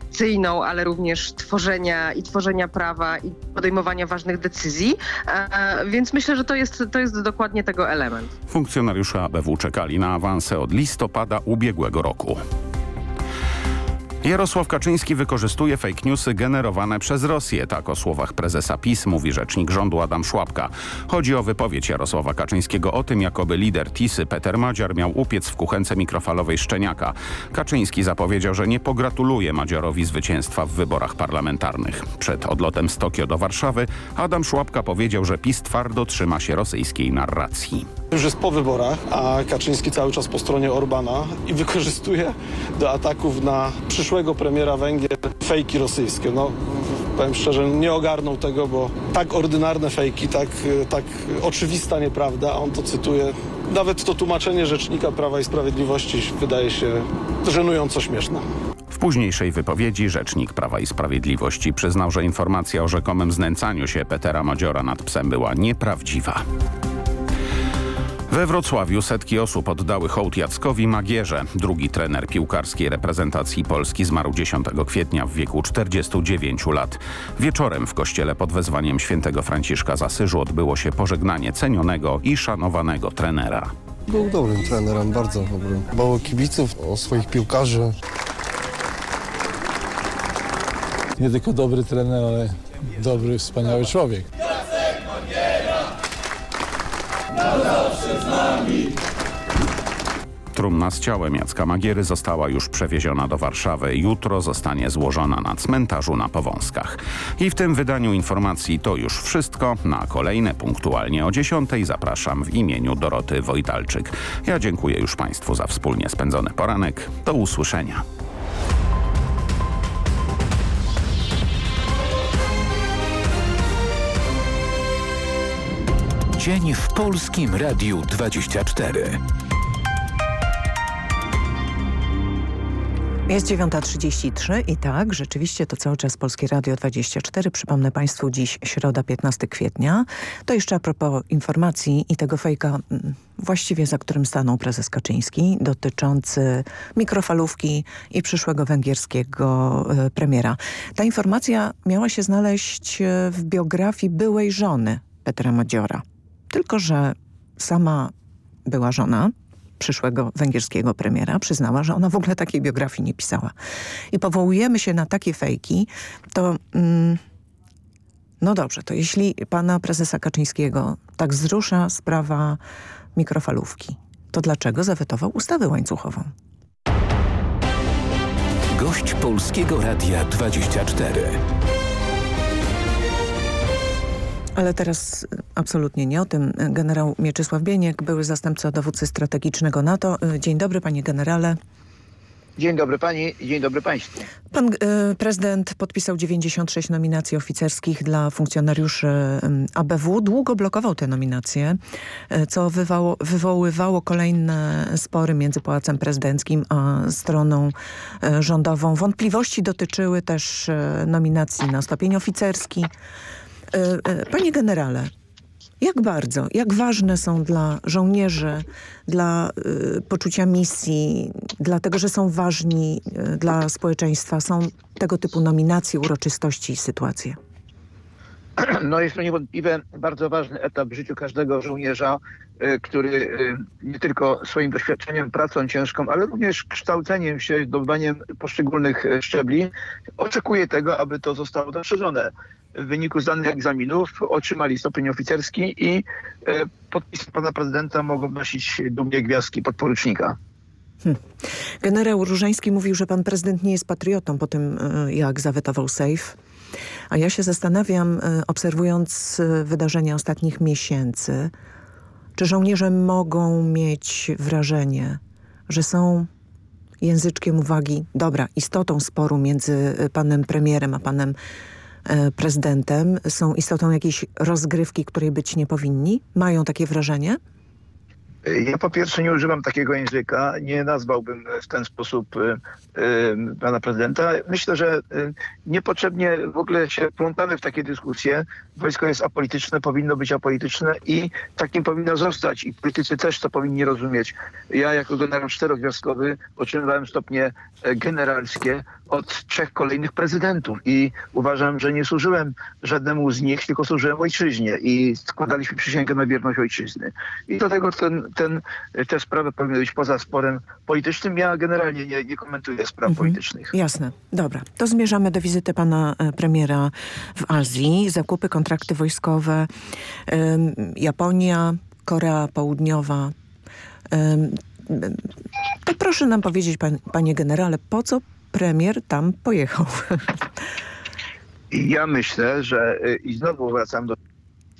reprezentacyjną, ale również tworzenia i tworzenia prawa i podejmowania ważnych decyzji. Więc myślę, że to jest, to jest dokładnie tego element. Funkcjonariusze ABW czekali na awanse od listopada ubiegłego roku. Jarosław Kaczyński wykorzystuje fake newsy generowane przez Rosję. Tak o słowach prezesa PiS mówi rzecznik rządu Adam Szłapka. Chodzi o wypowiedź Jarosława Kaczyńskiego o tym, jakoby lider TISy Peter Madziar miał upiec w kuchence mikrofalowej Szczeniaka. Kaczyński zapowiedział, że nie pogratuluje Madziarowi zwycięstwa w wyborach parlamentarnych. Przed odlotem z Tokio do Warszawy Adam Szłapka powiedział, że PiS twardo trzyma się rosyjskiej narracji. Już jest po wyborach, a Kaczyński cały czas po stronie Orbana i wykorzystuje do ataków na przyszłego premiera Węgier fejki rosyjskie. No, powiem szczerze, nie ogarnął tego, bo tak ordynarne fejki, tak, tak oczywista nieprawda, a on to cytuje. Nawet to tłumaczenie rzecznika Prawa i Sprawiedliwości wydaje się żenująco śmieszne. W późniejszej wypowiedzi rzecznik Prawa i Sprawiedliwości przyznał, że informacja o rzekomym znęcaniu się Petera Madziora nad psem była nieprawdziwa. We Wrocławiu setki osób oddały hołd Jackowi Magierze. Drugi trener piłkarskiej reprezentacji Polski zmarł 10 kwietnia w wieku 49 lat. Wieczorem w kościele pod wezwaniem świętego Franciszka z Asyżu odbyło się pożegnanie cenionego i szanowanego trenera. Był dobrym trenerem, bardzo dobrym. Dbał o kibiców, o swoich piłkarzy. Nie tylko dobry trener, ale dobry, wspaniały człowiek. Trumna z ciałem Jacka Magiery została już przewieziona do Warszawy. Jutro zostanie złożona na cmentarzu na Powązkach. I w tym wydaniu informacji to już wszystko. Na kolejne punktualnie o 10 zapraszam w imieniu Doroty Wojtalczyk. Ja dziękuję już Państwu za wspólnie spędzony poranek. Do usłyszenia. Dzień w Polskim Radiu 24. Jest 9.33 i tak, rzeczywiście to cały czas Polskie Radio 24. Przypomnę Państwu dziś środa 15 kwietnia. To jeszcze a propos informacji i tego fejka właściwie za którym stanął prezes Kaczyński dotyczący mikrofalówki i przyszłego węgierskiego premiera. Ta informacja miała się znaleźć w biografii byłej żony Petra Madziora. Tylko, że sama była żona przyszłego węgierskiego premiera przyznała, że ona w ogóle takiej biografii nie pisała. I powołujemy się na takie fejki, to... Mm, no dobrze, to jeśli pana prezesa Kaczyńskiego tak wzrusza sprawa mikrofalówki, to dlaczego zawetował ustawę łańcuchową? Gość Polskiego Radia 24. Ale teraz absolutnie nie o tym. Generał Mieczysław Bieniek, były zastępca dowódcy strategicznego NATO. Dzień dobry panie generale. Dzień dobry pani, dzień dobry państwu. Pan y, prezydent podpisał 96 nominacji oficerskich dla funkcjonariuszy ABW. Długo blokował te nominacje, y, co wywoływało kolejne spory między Pałacem Prezydenckim a stroną rządową. Wątpliwości dotyczyły też nominacji na stopień oficerski. E, panie generale, jak bardzo, jak ważne są dla żołnierzy, dla y, poczucia misji, dlatego, że są ważni dla społeczeństwa, są tego typu nominacje, uroczystości i sytuacje? No jest to niewątpliwie bardzo ważny etap w życiu każdego żołnierza, y, który y, nie tylko swoim doświadczeniem, pracą ciężką, ale również kształceniem się, zdobywaniem poszczególnych y, szczebli oczekuje tego, aby to zostało dostrzeżone. W wyniku zdanych egzaminów otrzymali stopień oficerski i podpis pana prezydenta mogą nosić dumnie gwiazdki podporucznika. Hmm. Generał Różański mówił, że pan prezydent nie jest patriotą po tym, jak zawetował SAFE. A ja się zastanawiam, e, obserwując e, wydarzenia ostatnich miesięcy, czy żołnierze mogą mieć wrażenie, że są języczkiem uwagi, dobra, istotą sporu między e, panem premierem a panem prezydentem, są istotą jakiejś rozgrywki, której być nie powinni? Mają takie wrażenie? Ja po pierwsze nie używam takiego języka, nie nazwałbym w ten sposób y, y, pana prezydenta. Myślę, że y, niepotrzebnie w ogóle się plątamy w takie dyskusje. Wojsko jest apolityczne, powinno być apolityczne i takim powinno zostać. I politycy też to powinni rozumieć. Ja jako generał czterogwiazdkowy otrzymywałem stopnie e, generalskie od trzech kolejnych prezydentów i uważam, że nie służyłem żadnemu z nich, tylko służyłem ojczyźnie i składaliśmy przysięgę na wierność ojczyzny. I do tego ten, ten, te sprawy powinny być poza sporem politycznym. Ja generalnie nie, nie komentuję spraw mhm. politycznych. Jasne. Dobra. To zmierzamy do wizyty pana e, premiera w Azji. Zakupy, kontrakty wojskowe. Japonia, Korea Południowa. To proszę nam powiedzieć, pan, panie generale, po co premier tam pojechał? Ja myślę, że y, i znowu wracam do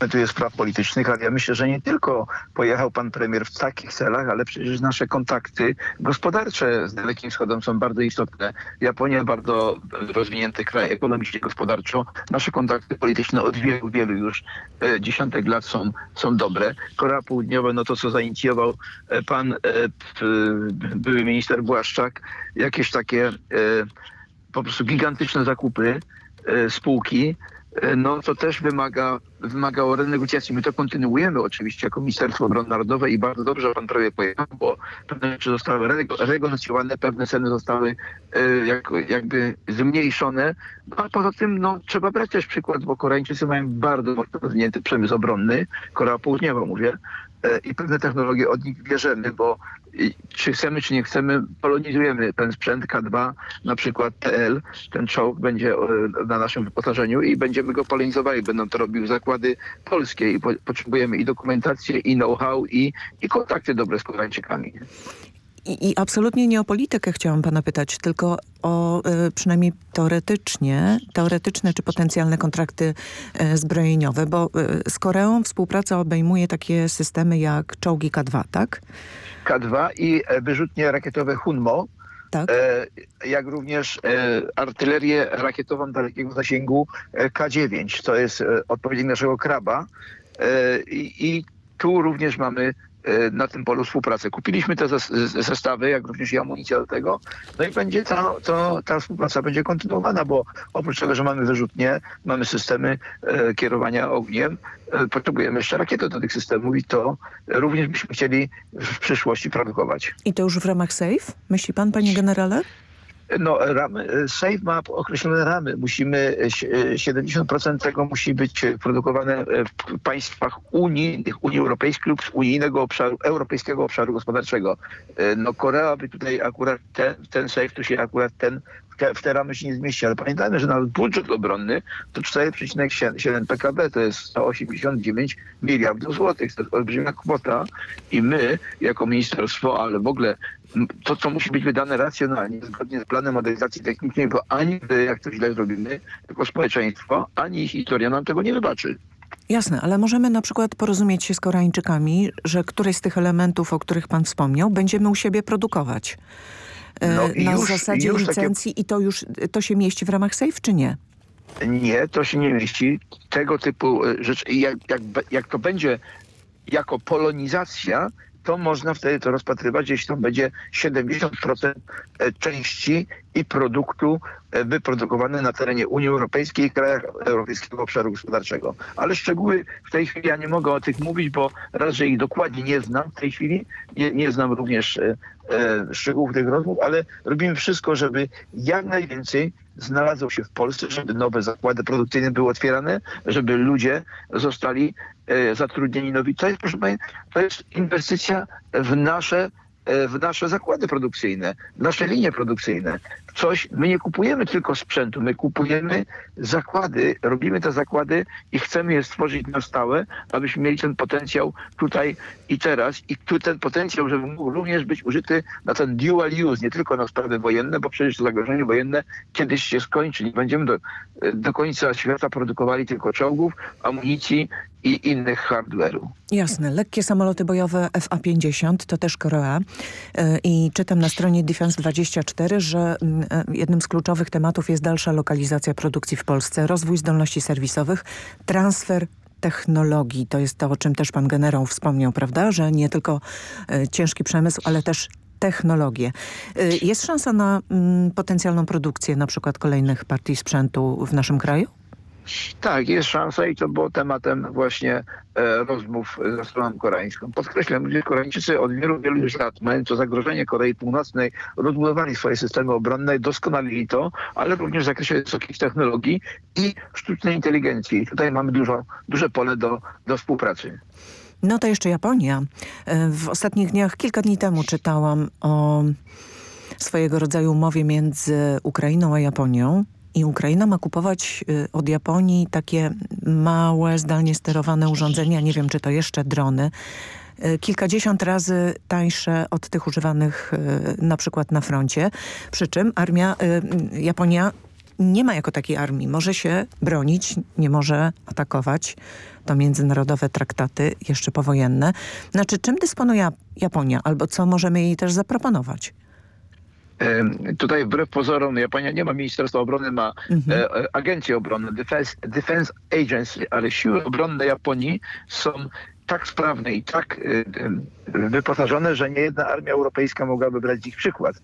tu spraw politycznych, ale ja myślę, że nie tylko pojechał pan premier w takich celach, ale przecież nasze kontakty gospodarcze z Dalekim Wschodem są bardzo istotne. Japonia bardzo rozwinięty kraj ekonomicznie, gospodarczo. Nasze kontakty polityczne od wielu, wielu już e, dziesiątek lat są, są dobre. Korea Południowa, no to co zainicjował e, pan e, były minister Błaszczak, jakieś takie e, po prostu gigantyczne zakupy e, spółki, no to też wymaga, wymagało renegocjacji. My to kontynuujemy oczywiście jako Ministerstwo Obrony Narodowej i bardzo dobrze pan prawie pojechał, bo pewne rzeczy zostały renegocjowane, pewne ceny zostały e, jak, jakby zmniejszone. No, a poza tym no, trzeba brać też przykład, bo Koreańczycy mają bardzo mocno rozwinięty przemysł obronny, Korea Południowa mówię, e, i pewne technologie od nich bierzemy, bo czy chcemy, czy nie chcemy, polonizujemy ten sprzęt K2, na przykład TL, ten czołg będzie na naszym wyposażeniu i będziemy go polonizowali. Będą to robiły zakłady polskie i po, potrzebujemy i dokumentację, i know-how, i, i kontakty dobre z Koreańczykami. I, I, absolutnie nie o politykę chciałam pana pytać, tylko o y, przynajmniej teoretycznie, teoretyczne czy potencjalne kontrakty y, zbrojeniowe, bo y, z Koreą współpraca obejmuje takie systemy jak czołgi K2, tak? K2 i wyrzutnie rakietowe Hunmo, tak. jak również artylerię rakietową dalekiego zasięgu K9, to jest odpowiednik naszego kraba. I tu również mamy na tym polu współpracy. Kupiliśmy te zestawy, jak również i amunicja do tego. No i będzie ta, to, ta współpraca będzie kontynuowana, bo oprócz tego, że mamy wyrzutnie, mamy systemy e, kierowania ogniem, e, potrzebujemy jeszcze rakiety do tych systemów i to również byśmy chcieli w przyszłości produkować. I to już w ramach SAFE? Myśli pan, panie generale? No, ramy, SAFE ma określone ramy. Musimy, 70% tego musi być produkowane w państwach unijnych, Unii Europejskiej lub z unijnego obszaru, europejskiego obszaru gospodarczego. No Korea by tutaj akurat ten, ten SAFE, tu się akurat ten w te ramy się nie zmieści, ale pamiętajmy, że nawet budżet obronny to 4,7 PKB, to jest 189 miliardów złotych. To jest olbrzymia kwota i my, jako ministerstwo, ale w ogóle to, co musi być wydane racjonalnie, zgodnie z planem modernizacji technicznej, bo ani my, jak to źle zrobimy, jako społeczeństwo, ani historia nam tego nie wybaczy. Jasne, ale możemy na przykład porozumieć się z Koreańczykami, że któreś z tych elementów, o których pan wspomniał, będziemy u siebie produkować. E, no na już, zasadzie już licencji takie... i to już to się mieści w ramach SAFE, czy nie? Nie, to się nie mieści. Tego typu e, rzeczy, jak, jak, jak to będzie jako polonizacja, to można wtedy to rozpatrywać, jeśli tam będzie 70% e, części i produktu e, wyprodukowane na terenie Unii Europejskiej i krajach Europejskiego Obszaru Gospodarczego. Ale szczegóły w tej chwili ja nie mogę o tych mówić, bo raz, że ich dokładnie nie znam w tej chwili, nie, nie znam również e, e, szczegółów tych rozmów, ale robimy wszystko, żeby jak najwięcej znalazło się w Polsce, żeby nowe zakłady produkcyjne były otwierane, żeby ludzie zostali e, zatrudnieni nowi. To jest, proszę Państwa, to jest inwestycja w nasze w nasze zakłady produkcyjne, nasze linie produkcyjne. Coś, my nie kupujemy tylko sprzętu, my kupujemy zakłady, robimy te zakłady i chcemy je stworzyć na stałe, abyśmy mieli ten potencjał tutaj i teraz i tu ten potencjał, żeby mógł również być użyty na ten dual use, nie tylko na sprawy wojenne, bo przecież zagrożenie wojenne kiedyś się skończy. Nie będziemy do, do końca świata produkowali tylko czołgów, amunicji i innych hardware'u. Jasne. Lekkie samoloty bojowe FA-50 to też Korea. E, I czytam na stronie Defense24, że mm, e, jednym z kluczowych tematów jest dalsza lokalizacja produkcji w Polsce, rozwój zdolności serwisowych, transfer technologii. To jest to, o czym też pan generał wspomniał, prawda? Że nie tylko e, ciężki przemysł, ale też technologie. Jest szansa na mm, potencjalną produkcję na przykład kolejnych partii sprzętu w naszym kraju? Tak, jest szansa i to było tematem właśnie e, rozmów ze stroną koreańską. Podkreślam, że Koreańczycy od wielu, wielu już lat, mając to zagrożenie Korei Północnej, rozbudowali swoje systemy obronne, doskonalili to, ale również w zakresie wysokich technologii i sztucznej inteligencji. I tutaj mamy dużo, duże pole do, do współpracy. No to jeszcze Japonia. E, w ostatnich dniach, kilka dni temu czytałam o swojego rodzaju umowie między Ukrainą a Japonią i Ukraina ma kupować y, od Japonii takie małe, zdalnie sterowane urządzenia, nie wiem czy to jeszcze drony, y, kilkadziesiąt razy tańsze od tych używanych y, na przykład na froncie. Przy czym armia, Japonia nie ma jako takiej armii. Może się bronić, nie może atakować. To międzynarodowe traktaty, jeszcze powojenne. Znaczy, czym dysponuje Japonia? Albo co możemy jej też zaproponować? Tutaj wbrew pozorom Japonia nie ma Ministerstwa Obrony, ma mhm. E, Agencję Obronną, Defense, Defense Agency, ale siły obronne Japonii są tak sprawne i tak e, wyposażone, że nie jedna armia europejska mogłaby brać ich przykład.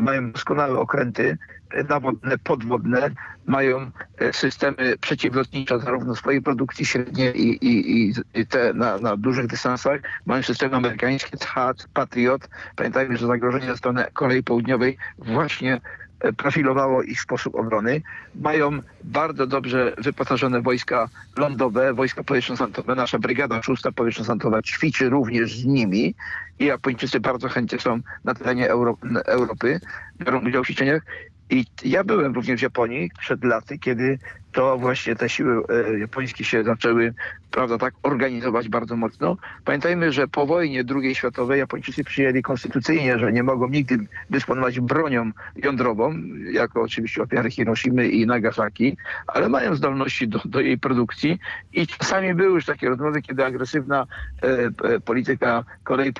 Mają doskonałe okręty, nawodne, podwodne, mają e, systemy przeciwlotnicze zarówno swojej produkcji średniej i, i, i te na, na, dużych dystansach. Mają systemy amerykańskie, THAAD, Patriot. Pamiętajmy, że zagrożenie ze strony Korei Południowej właśnie e, profilowało ich sposób obrony. Mają bardzo dobrze wyposażone wojska lądowe, wojska powietrzno-santowe. Nasza brygada szósta powietrzno-santowa ćwiczy również z nimi i Japończycy bardzo chętnie są na terenie Euro Europy, biorą udział w ćwiczeniach. I ja byłem również w Japonii przed laty, kiedy to właśnie te siły e, japońskie się zaczęły, prawda, tak organizować bardzo mocno. Pamiętajmy, że po wojnie II światowej Japończycy przyjęli konstytucyjnie, że nie mogą nigdy dysponować bronią jądrową, jako oczywiście ofiary Hiroshimy i Nagasaki, ale mają zdolności do, do jej produkcji i czasami były już takie rozmowy, kiedy agresywna e, e polityka Korei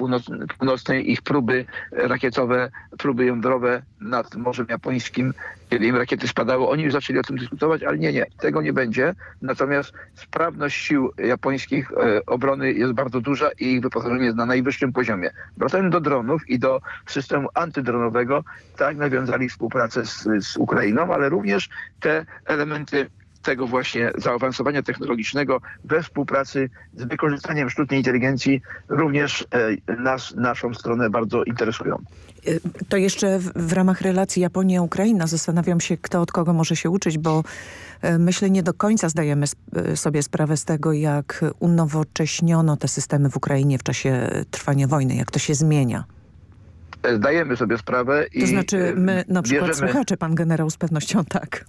Północnej, ich próby rakietowe, próby jądrowe nad Morzem Japońskim, kiedy im rakiety spadały, oni już zaczęli o tym dyskutować, ale nie, nie, tego nie będzie. Natomiast sprawność sił japońskich e, obrony jest bardzo duża i ich wyposażenie jest na najwyższym poziomie. Wracając do dronów i do systemu antydronowego, tak nawiązali współpracę z, z Ukrainą, ale również te elementy tego właśnie zaawansowania technologicznego we współpracy z wykorzystaniem sztucznej inteligencji również e, nas, naszą stronę bardzo interesują. E, to jeszcze w, w ramach relacji Japonia-Ukraina zastanawiam się, kto od kogo może się uczyć, bo e, myślę nie do końca zdajemy sobie sprawę z tego, jak unowocześniono te systemy w Ukrainie w czasie trwania wojny, jak to się zmienia. Zdajemy sobie sprawę i... To znaczy my, na przykład bierzemy... słuchacze, pan generał z pewnością tak.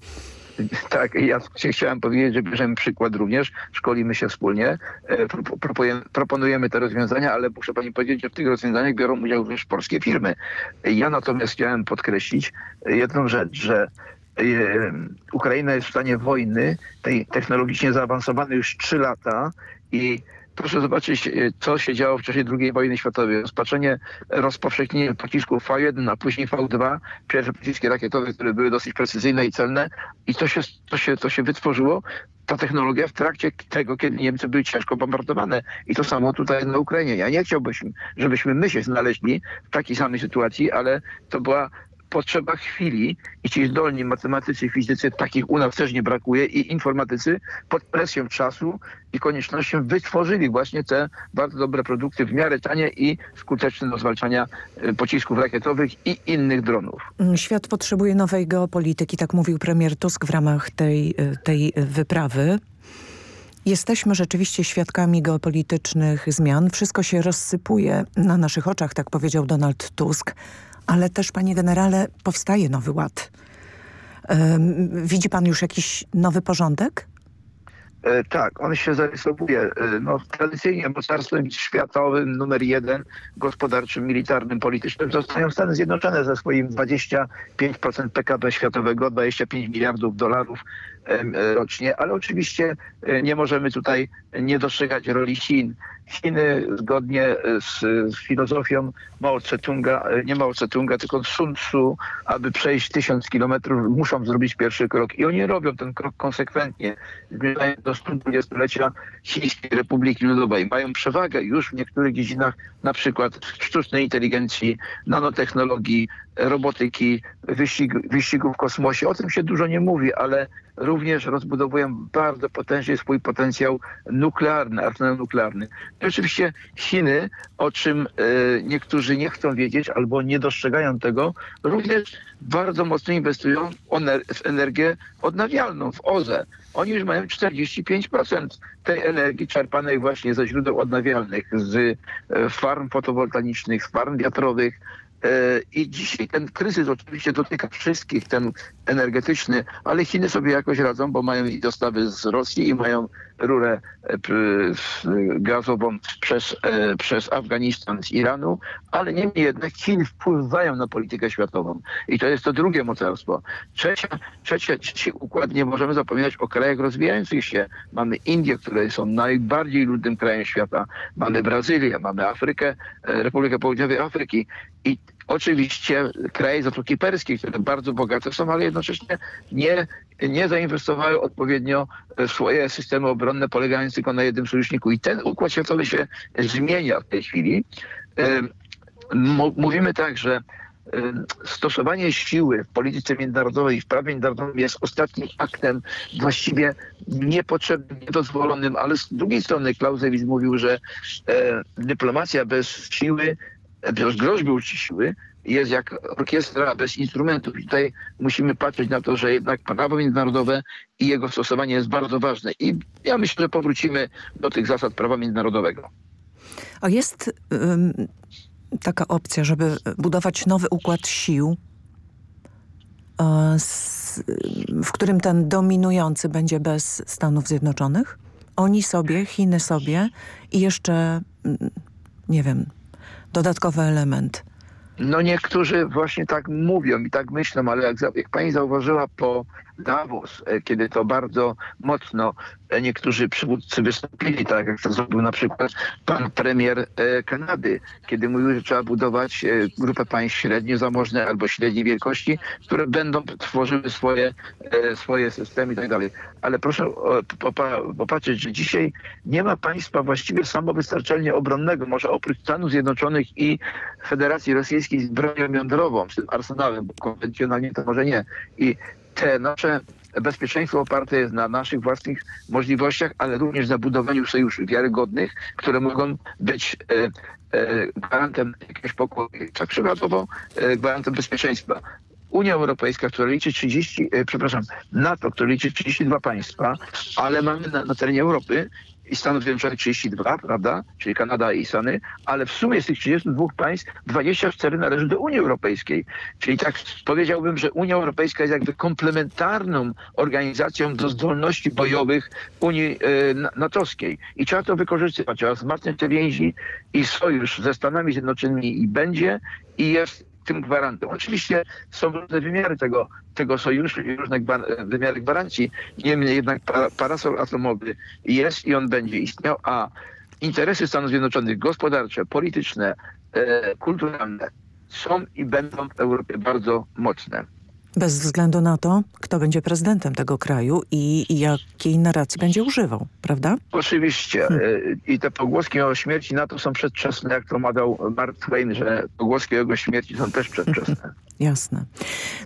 Tak, ja chciałem powiedzieć, że bierzemy przykład również, szkolimy się wspólnie, e, proponujemy te rozwiązania, ale muszę pani powiedzieć, że w tych rozwiązaniach biorą udział również polskie firmy. Ja natomiast chciałem podkreślić jedną rzecz, że e, Ukraina jest w stanie wojny, tej technologicznie zaawansowanej już trzy lata i proszę zobaczyć, y, co się działo w czasie II wojny światowej. Rozpaczenie, rozpowszechnienie pocisków V1, a później V2, pierwsze pociski rakietowe, które były dosyć precyzyjne i celne. I to się, to się, to się wytworzyło ta technologia w trakcie tego, kiedy Niemcy były ciężko bombardowane. I to samo tutaj na Ukrainie. Ja nie chciałbym, żebyśmy my się znaleźli w takiej samej sytuacji, ale to była potrzeba chwili i ci zdolni matematycy, fizycy, takich u nas też nie brakuje i informatycy pod presją czasu i koniecznością wytworzyli właśnie te bardzo dobre produkty w miarę tanie i skuteczne do zwalczania y, pocisków rakietowych i innych dronów. Świat potrzebuje nowej geopolityki, tak mówił premier Tusk w ramach tej, y, tej wyprawy. Jesteśmy rzeczywiście świadkami geopolitycznych zmian. Wszystko się rozsypuje na naszych oczach, tak powiedział Donald Tusk ale też, panie generale, powstaje nowy ład. Widzi pan już jakiś nowy porządek? E, tak, on się zarysowuje. E, no, tradycyjnie mocarstwem światowym numer jeden, gospodarczym, militarnym, politycznym zostają Stany Zjednoczone ze swoim 25% PKB światowego, 25 miliardów dolarów rocznie, ale oczywiście e, nie możemy tutaj nie roli Chin. Chiny zgodnie z, z filozofią Mao Tse-tunga, e, nie Mao Tse-tunga, tylko Sun Tzu, aby przejść tysiąc kilometrów, muszą zrobić pierwszy krok. I oni robią ten krok konsekwentnie. Zmierzają do 120-lecia Chińskiej Republiki Ludowej. Mają przewagę już w niektórych dziedzinach, na przykład sztucznej inteligencji, nanotechnologii, robotyki, wyścig, wyścigów w kosmosie. O tym się dużo nie mówi, ale również rozbudowują bardzo potężnie swój potencjał nuklearny, arsenał nuklearny. Oczywiście Chiny, o czym e, niektórzy nie chcą wiedzieć albo nie dostrzegają tego, również bardzo mocno inwestują w energię odnawialną, w OZE. Oni już mają 45% tej energii czerpanej właśnie ze źródeł odnawialnych, z e, farm fotowoltaicznych, z farm wiatrowych, I dzisiaj ten kryzys oczywiście dotyka wszystkich, ten energetyczny, ale Chiny sobie jakoś radzą, bo mają i dostawy z Rosji i mają rurę e, gazową przez, e, przez Afganistan z Iranu, ale niemniej jednak Chiny wpływają na politykę światową. I to jest to drugie mocarstwo. Trzecia, trzecie, trzeci układ, nie możemy zapominać o krajach rozwijających się. Mamy Indie, które są najbardziej ludnym krajem świata. Mamy Brazylię, mamy Afrykę, Republikę Południowej Afryki. I Oczywiście kraje Zatoki Perskiej, które bardzo bogate są, ale jednocześnie nie, nie zainwestowały odpowiednio w swoje systemy obronne polegające tylko na jednym sojuszniku. I ten układ światowy się zmienia w tej chwili. Mówimy tak, że stosowanie siły w polityce międzynarodowej i w prawie międzynarodowym jest ostatnim aktem właściwie niepotrzebnym, niedozwolonym, ale z drugiej strony Clausewitz mówił, że dyplomacja bez siły groźby uciszyły, jest jak orkiestra bez instrumentów. I tutaj musimy patrzeć na to, że jednak prawo międzynarodowe i jego stosowanie jest bardzo ważne. I ja myślę, że powrócimy do tych zasad prawa międzynarodowego. A jest um, taka opcja, żeby budować nowy układ sił, z, w którym ten dominujący będzie bez Stanów Zjednoczonych? Oni sobie, Chiny sobie i jeszcze, nie wiem, dodatkowy element. No niektórzy właśnie tak mówią i tak myślą, ale jak, jak pani zauważyła po Davos, e, kiedy to bardzo mocno e, niektórzy przywódcy wystąpili, tak jak to zrobił na przykład pan premier e, Kanady, kiedy mówił, że trzeba budować grupę państw średnio zamożne albo średniej wielkości, które będą tworzyły swoje, swoje systemy i tak dalej. Ale proszę popatrzeć, że dzisiaj nie ma państwa właściwie samowystarczalnie obronnego, może oprócz Stanów Zjednoczonych i Federacji Rosyjskiej z bronią jądrową, z tym arsenałem, bo konwencjonalnie to może nie. I te nasze bezpieczeństwo oparte jest na naszych własnych możliwościach, ale również na budowaniu sojuszy wiarygodnych, które mogą być e, e, gwarantem jakiegoś pokoju, tak przykładowo e, gwarantem bezpieczeństwa. Unia Europejska, która liczy 30, e, przepraszam, NATO, które liczy 32 państwa, ale mamy na, na terenie Europy i Stanów Zjednoczonych 32, prawda, czyli Kanada i Stany, ale w sumie z tych 32 państw 24 należy do Unii Europejskiej. Czyli tak powiedziałbym, że Unia Europejska jest jakby komplementarną organizacją do zdolności bojowych Unii e, natowskiej. I trzeba to wykorzystywać, trzeba wzmacniać te więzi i sojusz ze Stanami Zjednoczonymi i będzie i jest tym gwarantem. Oczywiście są różne wymiary tego, tego sojuszu i różne wymiary gwarancji. Niemniej jednak parasol atomowy jest i on będzie istniał, a interesy Stanów Zjednoczonych gospodarcze, polityczne, e, kulturalne są i będą w Europie bardzo mocne. Bez względu na to, kto będzie prezydentem tego kraju i, i jakiej narracji będzie używał, prawda? Oczywiście. Hmm. I te pogłoski o śmierci NATO są przedwczesne, jak to mawiał Mark Twain, że pogłoski o jego śmierci są też przedwczesne. Jasne.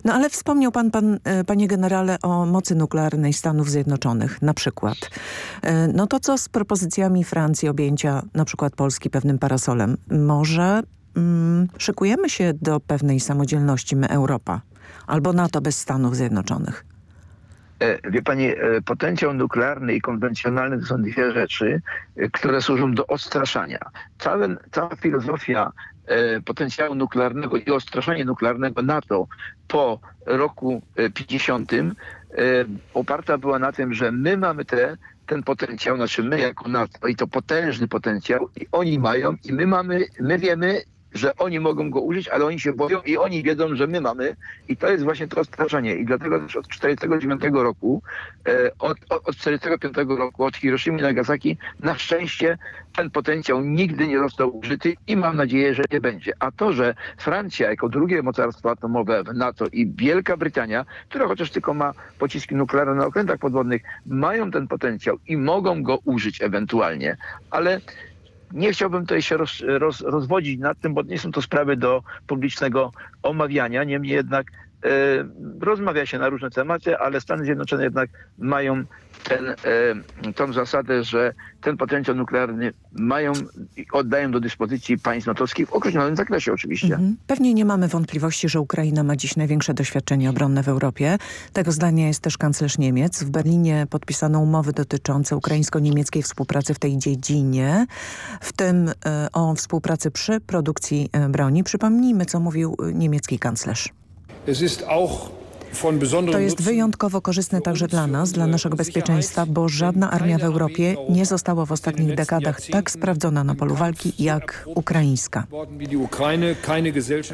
No ale wspomniał pan, pan, e, panie generale, o mocy nuklearnej Stanów Zjednoczonych, na przykład. E, No to co z propozycjami Francji objęcia na przykład Polski pewnym parasolem? Może mm, szykujemy się do pewnej samodzielności my, Europa, albo NATO bez Stanów Zjednoczonych? E, Wie pani, e, potencjał nuklearny i konwencjonalny to są dwie rzeczy, e, które służą do odstraszania. Całe, cała filozofia potencjału nuklearnego i odstraszania nuklearnego NATO po roku e, 50 e, oparta była na tym, że my mamy te, ten potencjał, znaczy my jako NATO i to potężny potencjał i oni mają i my mamy, my wiemy, że oni mogą go użyć, ale oni się boją i oni wiedzą, że my mamy i to jest właśnie to odstraszanie. I dlatego też od 1949 roku, e, od, od, od 45 roku, od Hiroshimy i Nagasaki, na szczęście ten potencjał nigdy nie został użyty i mam nadzieję, że nie będzie. A to, że Francja jako drugie mocarstwo atomowe w NATO i Wielka Brytania, która chociaż tylko ma pociski nuklearne na okrętach podwodnych, mają ten potencjał i mogą go użyć ewentualnie, ale nie chciałbym tutaj się roz, roz, rozwodzić nad tym, bo nie są to sprawy do publicznego omawiania. Niemniej jednak rozmawia się na różne tematy, ale Stany Zjednoczone jednak mają ten, e, tą zasadę, że ten potencjał nuklearny mają i oddają do dyspozycji państw natowskich w określonym zakresie oczywiście. Mhm. Pewnie nie mamy wątpliwości, że Ukraina ma dziś największe doświadczenie obronne w Europie. Tego zdania jest też kanclerz Niemiec. W Berlinie podpisano umowy dotyczące ukraińsko-niemieckiej współpracy w tej dziedzinie, w tym e, o współpracy przy produkcji e, broni. Przypomnijmy, co mówił e, niemiecki kanclerz. To jest wyjątkowo korzystne także dla nas, dla naszego bezpieczeństwa, bo żadna armia w Europie nie została w ostatnich dekadach tak sprawdzona na polu walki jak ukraińska.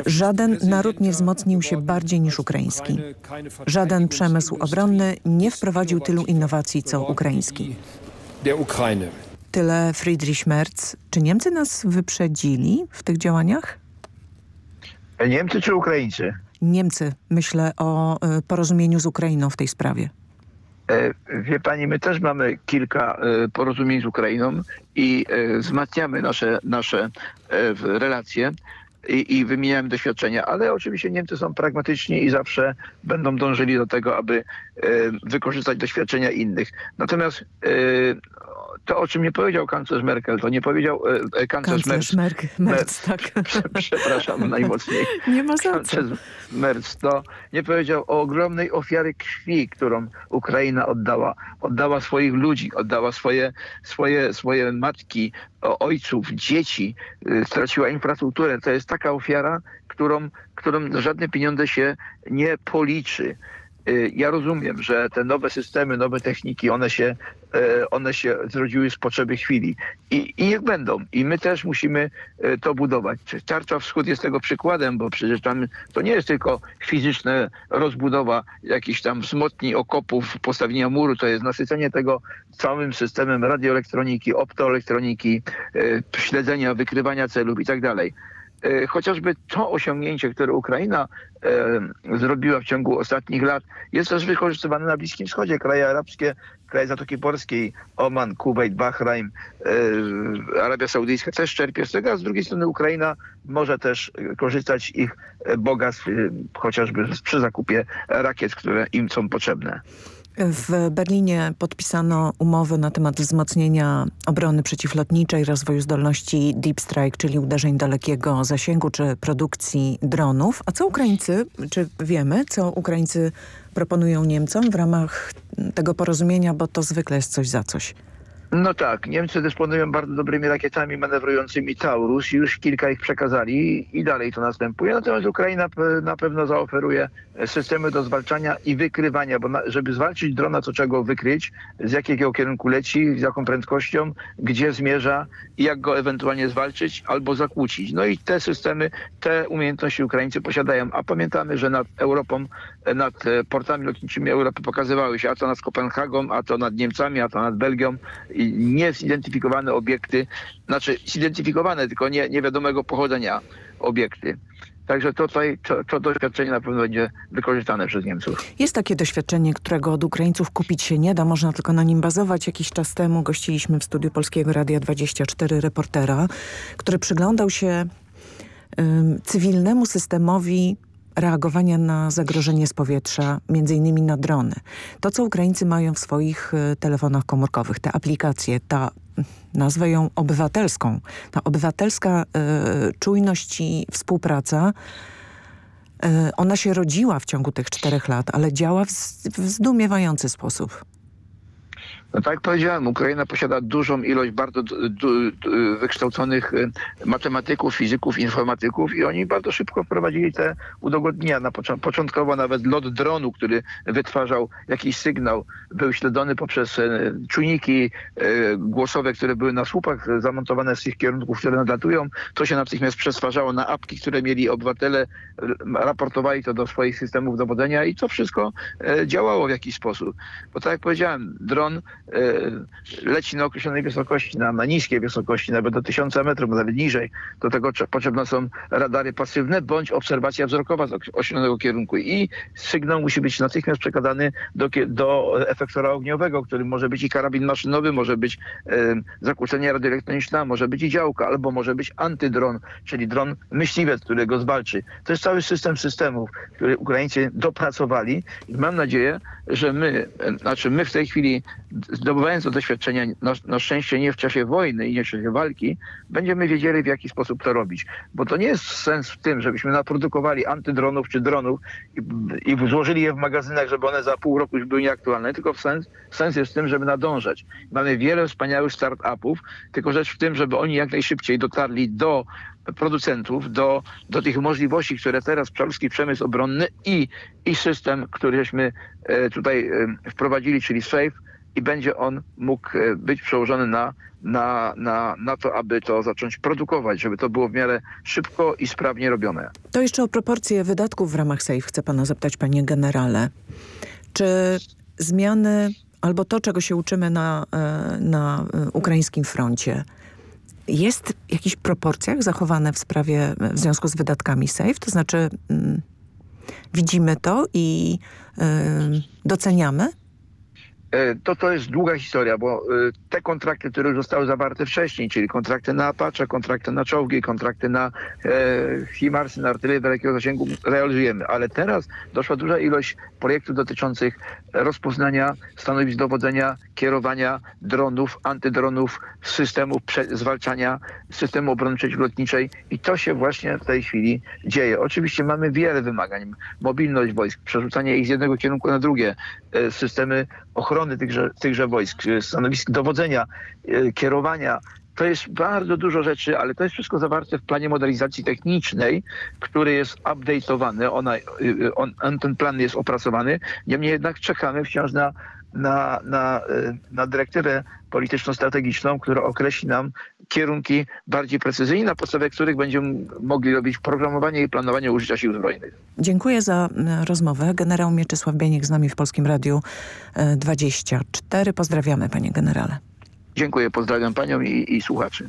Żaden naród nie wzmocnił się bardziej niż ukraiński. Żaden przemysł obronny nie wprowadził tylu innowacji co ukraiński. Tyle Friedrich Merz. Czy Niemcy nas wyprzedzili w tych działaniach? Niemcy czy Ukraińcy? Niemcy. Myślę o y, porozumieniu z Ukrainą w tej sprawie. E, Wie pani, my też mamy kilka e, porozumień z Ukrainą i e, wzmacniamy nasze, nasze e, relacje i, i wymieniamy doświadczenia, ale oczywiście Niemcy są pragmatyczni i zawsze będą dążyli do tego, aby e, wykorzystać doświadczenia innych. Natomiast e, to, o czym nie powiedział kanclerz Merkel, to nie powiedział e, e, kanclerz, Kanclerz Merz. Merz, tak. Przepraszam najmocniej. Nie ma za. Kanclerz Merz to nie powiedział o ogromnej ofiary krwi, którą Ukraina oddała. Oddała swoich ludzi, oddała swoje, swoje, swoje matki, ojców, dzieci, y, straciła infrastrukturę. To jest taka ofiara, którą, którą żadne pieniądze się nie policzy. Y, Ja rozumiem, że te nowe systemy, nowe techniki, one się, e, one się zrodziły z potrzeby chwili. I, I niech będą. I my też musimy e, to budować. Tarcza Wschód jest tego przykładem, bo przecież tam to nie jest tylko fizyczna rozbudowa jakichś tam wzmocnień okopów, postawienia muru, to jest nasycenie tego całym systemem radioelektroniki, optoelektroniki, śledzenia, wykrywania celów i tak dalej. E, Chociażby to osiągnięcie, które Ukraina e, zrobiła w ciągu ostatnich lat, jest też wykorzystywane na Bliskim Wschodzie. Kraje arabskie, kraje Zatoki Porskiej, Oman, Kuwait, Bahrain, e, Arabia Saudyjska też czerpie z tego, a z drugiej strony Ukraina może też korzystać z ich bogactw, chociażby przy zakupie rakiet, które im są potrzebne. W Berlinie podpisano umowy na temat wzmocnienia obrony przeciwlotniczej, rozwoju zdolności Deep Strike, czyli uderzeń dalekiego zasięgu czy produkcji dronów. A co Ukraińcy, czy wiemy, co Ukraińcy proponują Niemcom w ramach tego porozumienia, bo to zwykle jest coś za coś. No tak, Niemcy dysponują bardzo dobrymi rakietami manewrującymi Taurus, już kilka ich przekazali i dalej to następuje. Natomiast Ukraina na pewno zaoferuje systemy do zwalczania i wykrywania, bo na, żeby zwalczyć drona, to trzeba go wykryć, z jakiego kierunku leci, z jaką prędkością, gdzie zmierza i jak go ewentualnie zwalczyć albo zakłócić. No i te systemy, te umiejętności Ukraińcy posiadają, a pamiętamy, że nad Europą nad e, portami lotniczymi Europy pokazywały się, a to nad Kopenhagą, a to nad Niemcami, a to nad Belgią. Niezidentyfikowane obiekty, znaczy zidentyfikowane, tylko nie, pochodzenia obiekty. Także tutaj to, to doświadczenie na pewno będzie wykorzystane przez Niemców. Jest takie doświadczenie, którego od Ukraińców kupić się nie da, można tylko na nim bazować. Jakiś czas temu gościliśmy w studiu Polskiego Radia 24 reportera, który przyglądał się cywilnemu systemowi reagowania na zagrożenie z powietrza, między innymi na drony. To, co Ukraińcy mają w swoich y, telefonach komórkowych, te aplikacje, ta, nazwę ją obywatelską, ta obywatelska y, czujność i współpraca, y, ona się rodziła w ciągu tych czterech lat, ale działa w, w zdumiewający sposób. No tak jak powiedziałem, Ukraina posiada dużą ilość bardzo wykształconych y, matematyków, fizyków, informatyków i oni bardzo szybko wprowadzili te udogodnienia. Na począ początkowo nawet lot dronu, który wytwarzał jakiś sygnał, był śledzony poprzez y, czujniki y, głosowe, które były na słupach zamontowane z tych kierunków, które nadlatują. To się natychmiast przetwarzało na apki, które mieli obywatele, raportowali to do swoich systemów dowodzenia i to wszystko działało w jakiś sposób. Bo tak jak powiedziałem, dron leci na określonej wysokości, na, na niskiej wysokości, nawet do 1000 metrów, nawet niżej. Do tego potrzebne są radary pasywne bądź obserwacja wzrokowa z określonego kierunku i sygnał musi być natychmiast przekazany do, do efektora ogniowego, który może być i karabin maszynowy, może być e, zakłócenie radioelektroniczne, może być i działka, albo może być antydron, czyli dron myśliwiec, który go zwalczy. To jest cały system systemów, który Ukraińcy dopracowali i mam nadzieję, że my, znaczy my w tej chwili zdobywając to doświadczenia, na, na, szczęście nie w czasie wojny i nie w czasie walki, będziemy wiedzieli w jaki sposób to robić. Bo to nie jest sens w tym, żebyśmy naprodukowali antydronów czy dronów i, i złożyli je w magazynach, żeby one za pół roku już były nieaktualne, tylko sens, sens jest w tym, żeby nadążać. Mamy wiele wspaniałych start-upów, tylko rzecz w tym, żeby oni jak najszybciej dotarli do producentów, do, do tych możliwości, które teraz polski przemysł obronny i, i system, który żeśmy e, tutaj e, wprowadzili, czyli SAFE, i będzie on mógł e, być przełożony na, na, na, na to, aby to zacząć produkować, żeby to było w miarę szybko i sprawnie robione. To jeszcze o proporcje wydatków w ramach SAFE chcę pana zapytać, panie generale. Czy zmiany albo to, czego się uczymy na, na ukraińskim froncie, jest w jakichś proporcjach zachowane w sprawie, w związku z wydatkami SAFE? To znaczy mm, widzimy to i doceniamy? E, to to jest długa historia, bo e, te kontrakty, które już zostały zawarte wcześniej, czyli kontrakty na Apache, kontrakty na czołgi, kontrakty na e, HIMARSy, na artylerię wielkiego zasięgu realizujemy. Ale teraz doszła duża ilość projektów dotyczących rozpoznania stanowisk dowodzenia, kierowania dronów, antydronów, systemów zwalczania, systemu obrony przeciwlotniczej i to się właśnie w tej chwili dzieje. Oczywiście mamy wiele wymagań. Mobilność wojsk, przerzucanie ich z jednego kierunku na drugie, systemy ochrony tychże, tychże wojsk, e, stanowisk dowodzenia, e, kierowania, to jest bardzo dużo rzeczy, ale to jest wszystko zawarte w planie modernizacji technicznej, który jest update'owany. Ona, on, ten plan jest opracowany. Niemniej jednak czekamy wciąż na, na, na, na dyrektywę polityczno-strategiczną, która określi nam kierunki bardziej precyzyjne, na podstawie których będziemy mogli robić programowanie i planowanie użycia sił zbrojnych. Dziękuję za rozmowę. Generał Mieczysław Bieniek z nami w Polskim Radiu 24. Pozdrawiamy panie generale. Dziękuję, pozdrawiam panią i, i słuchaczy.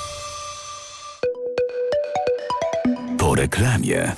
Reklamie.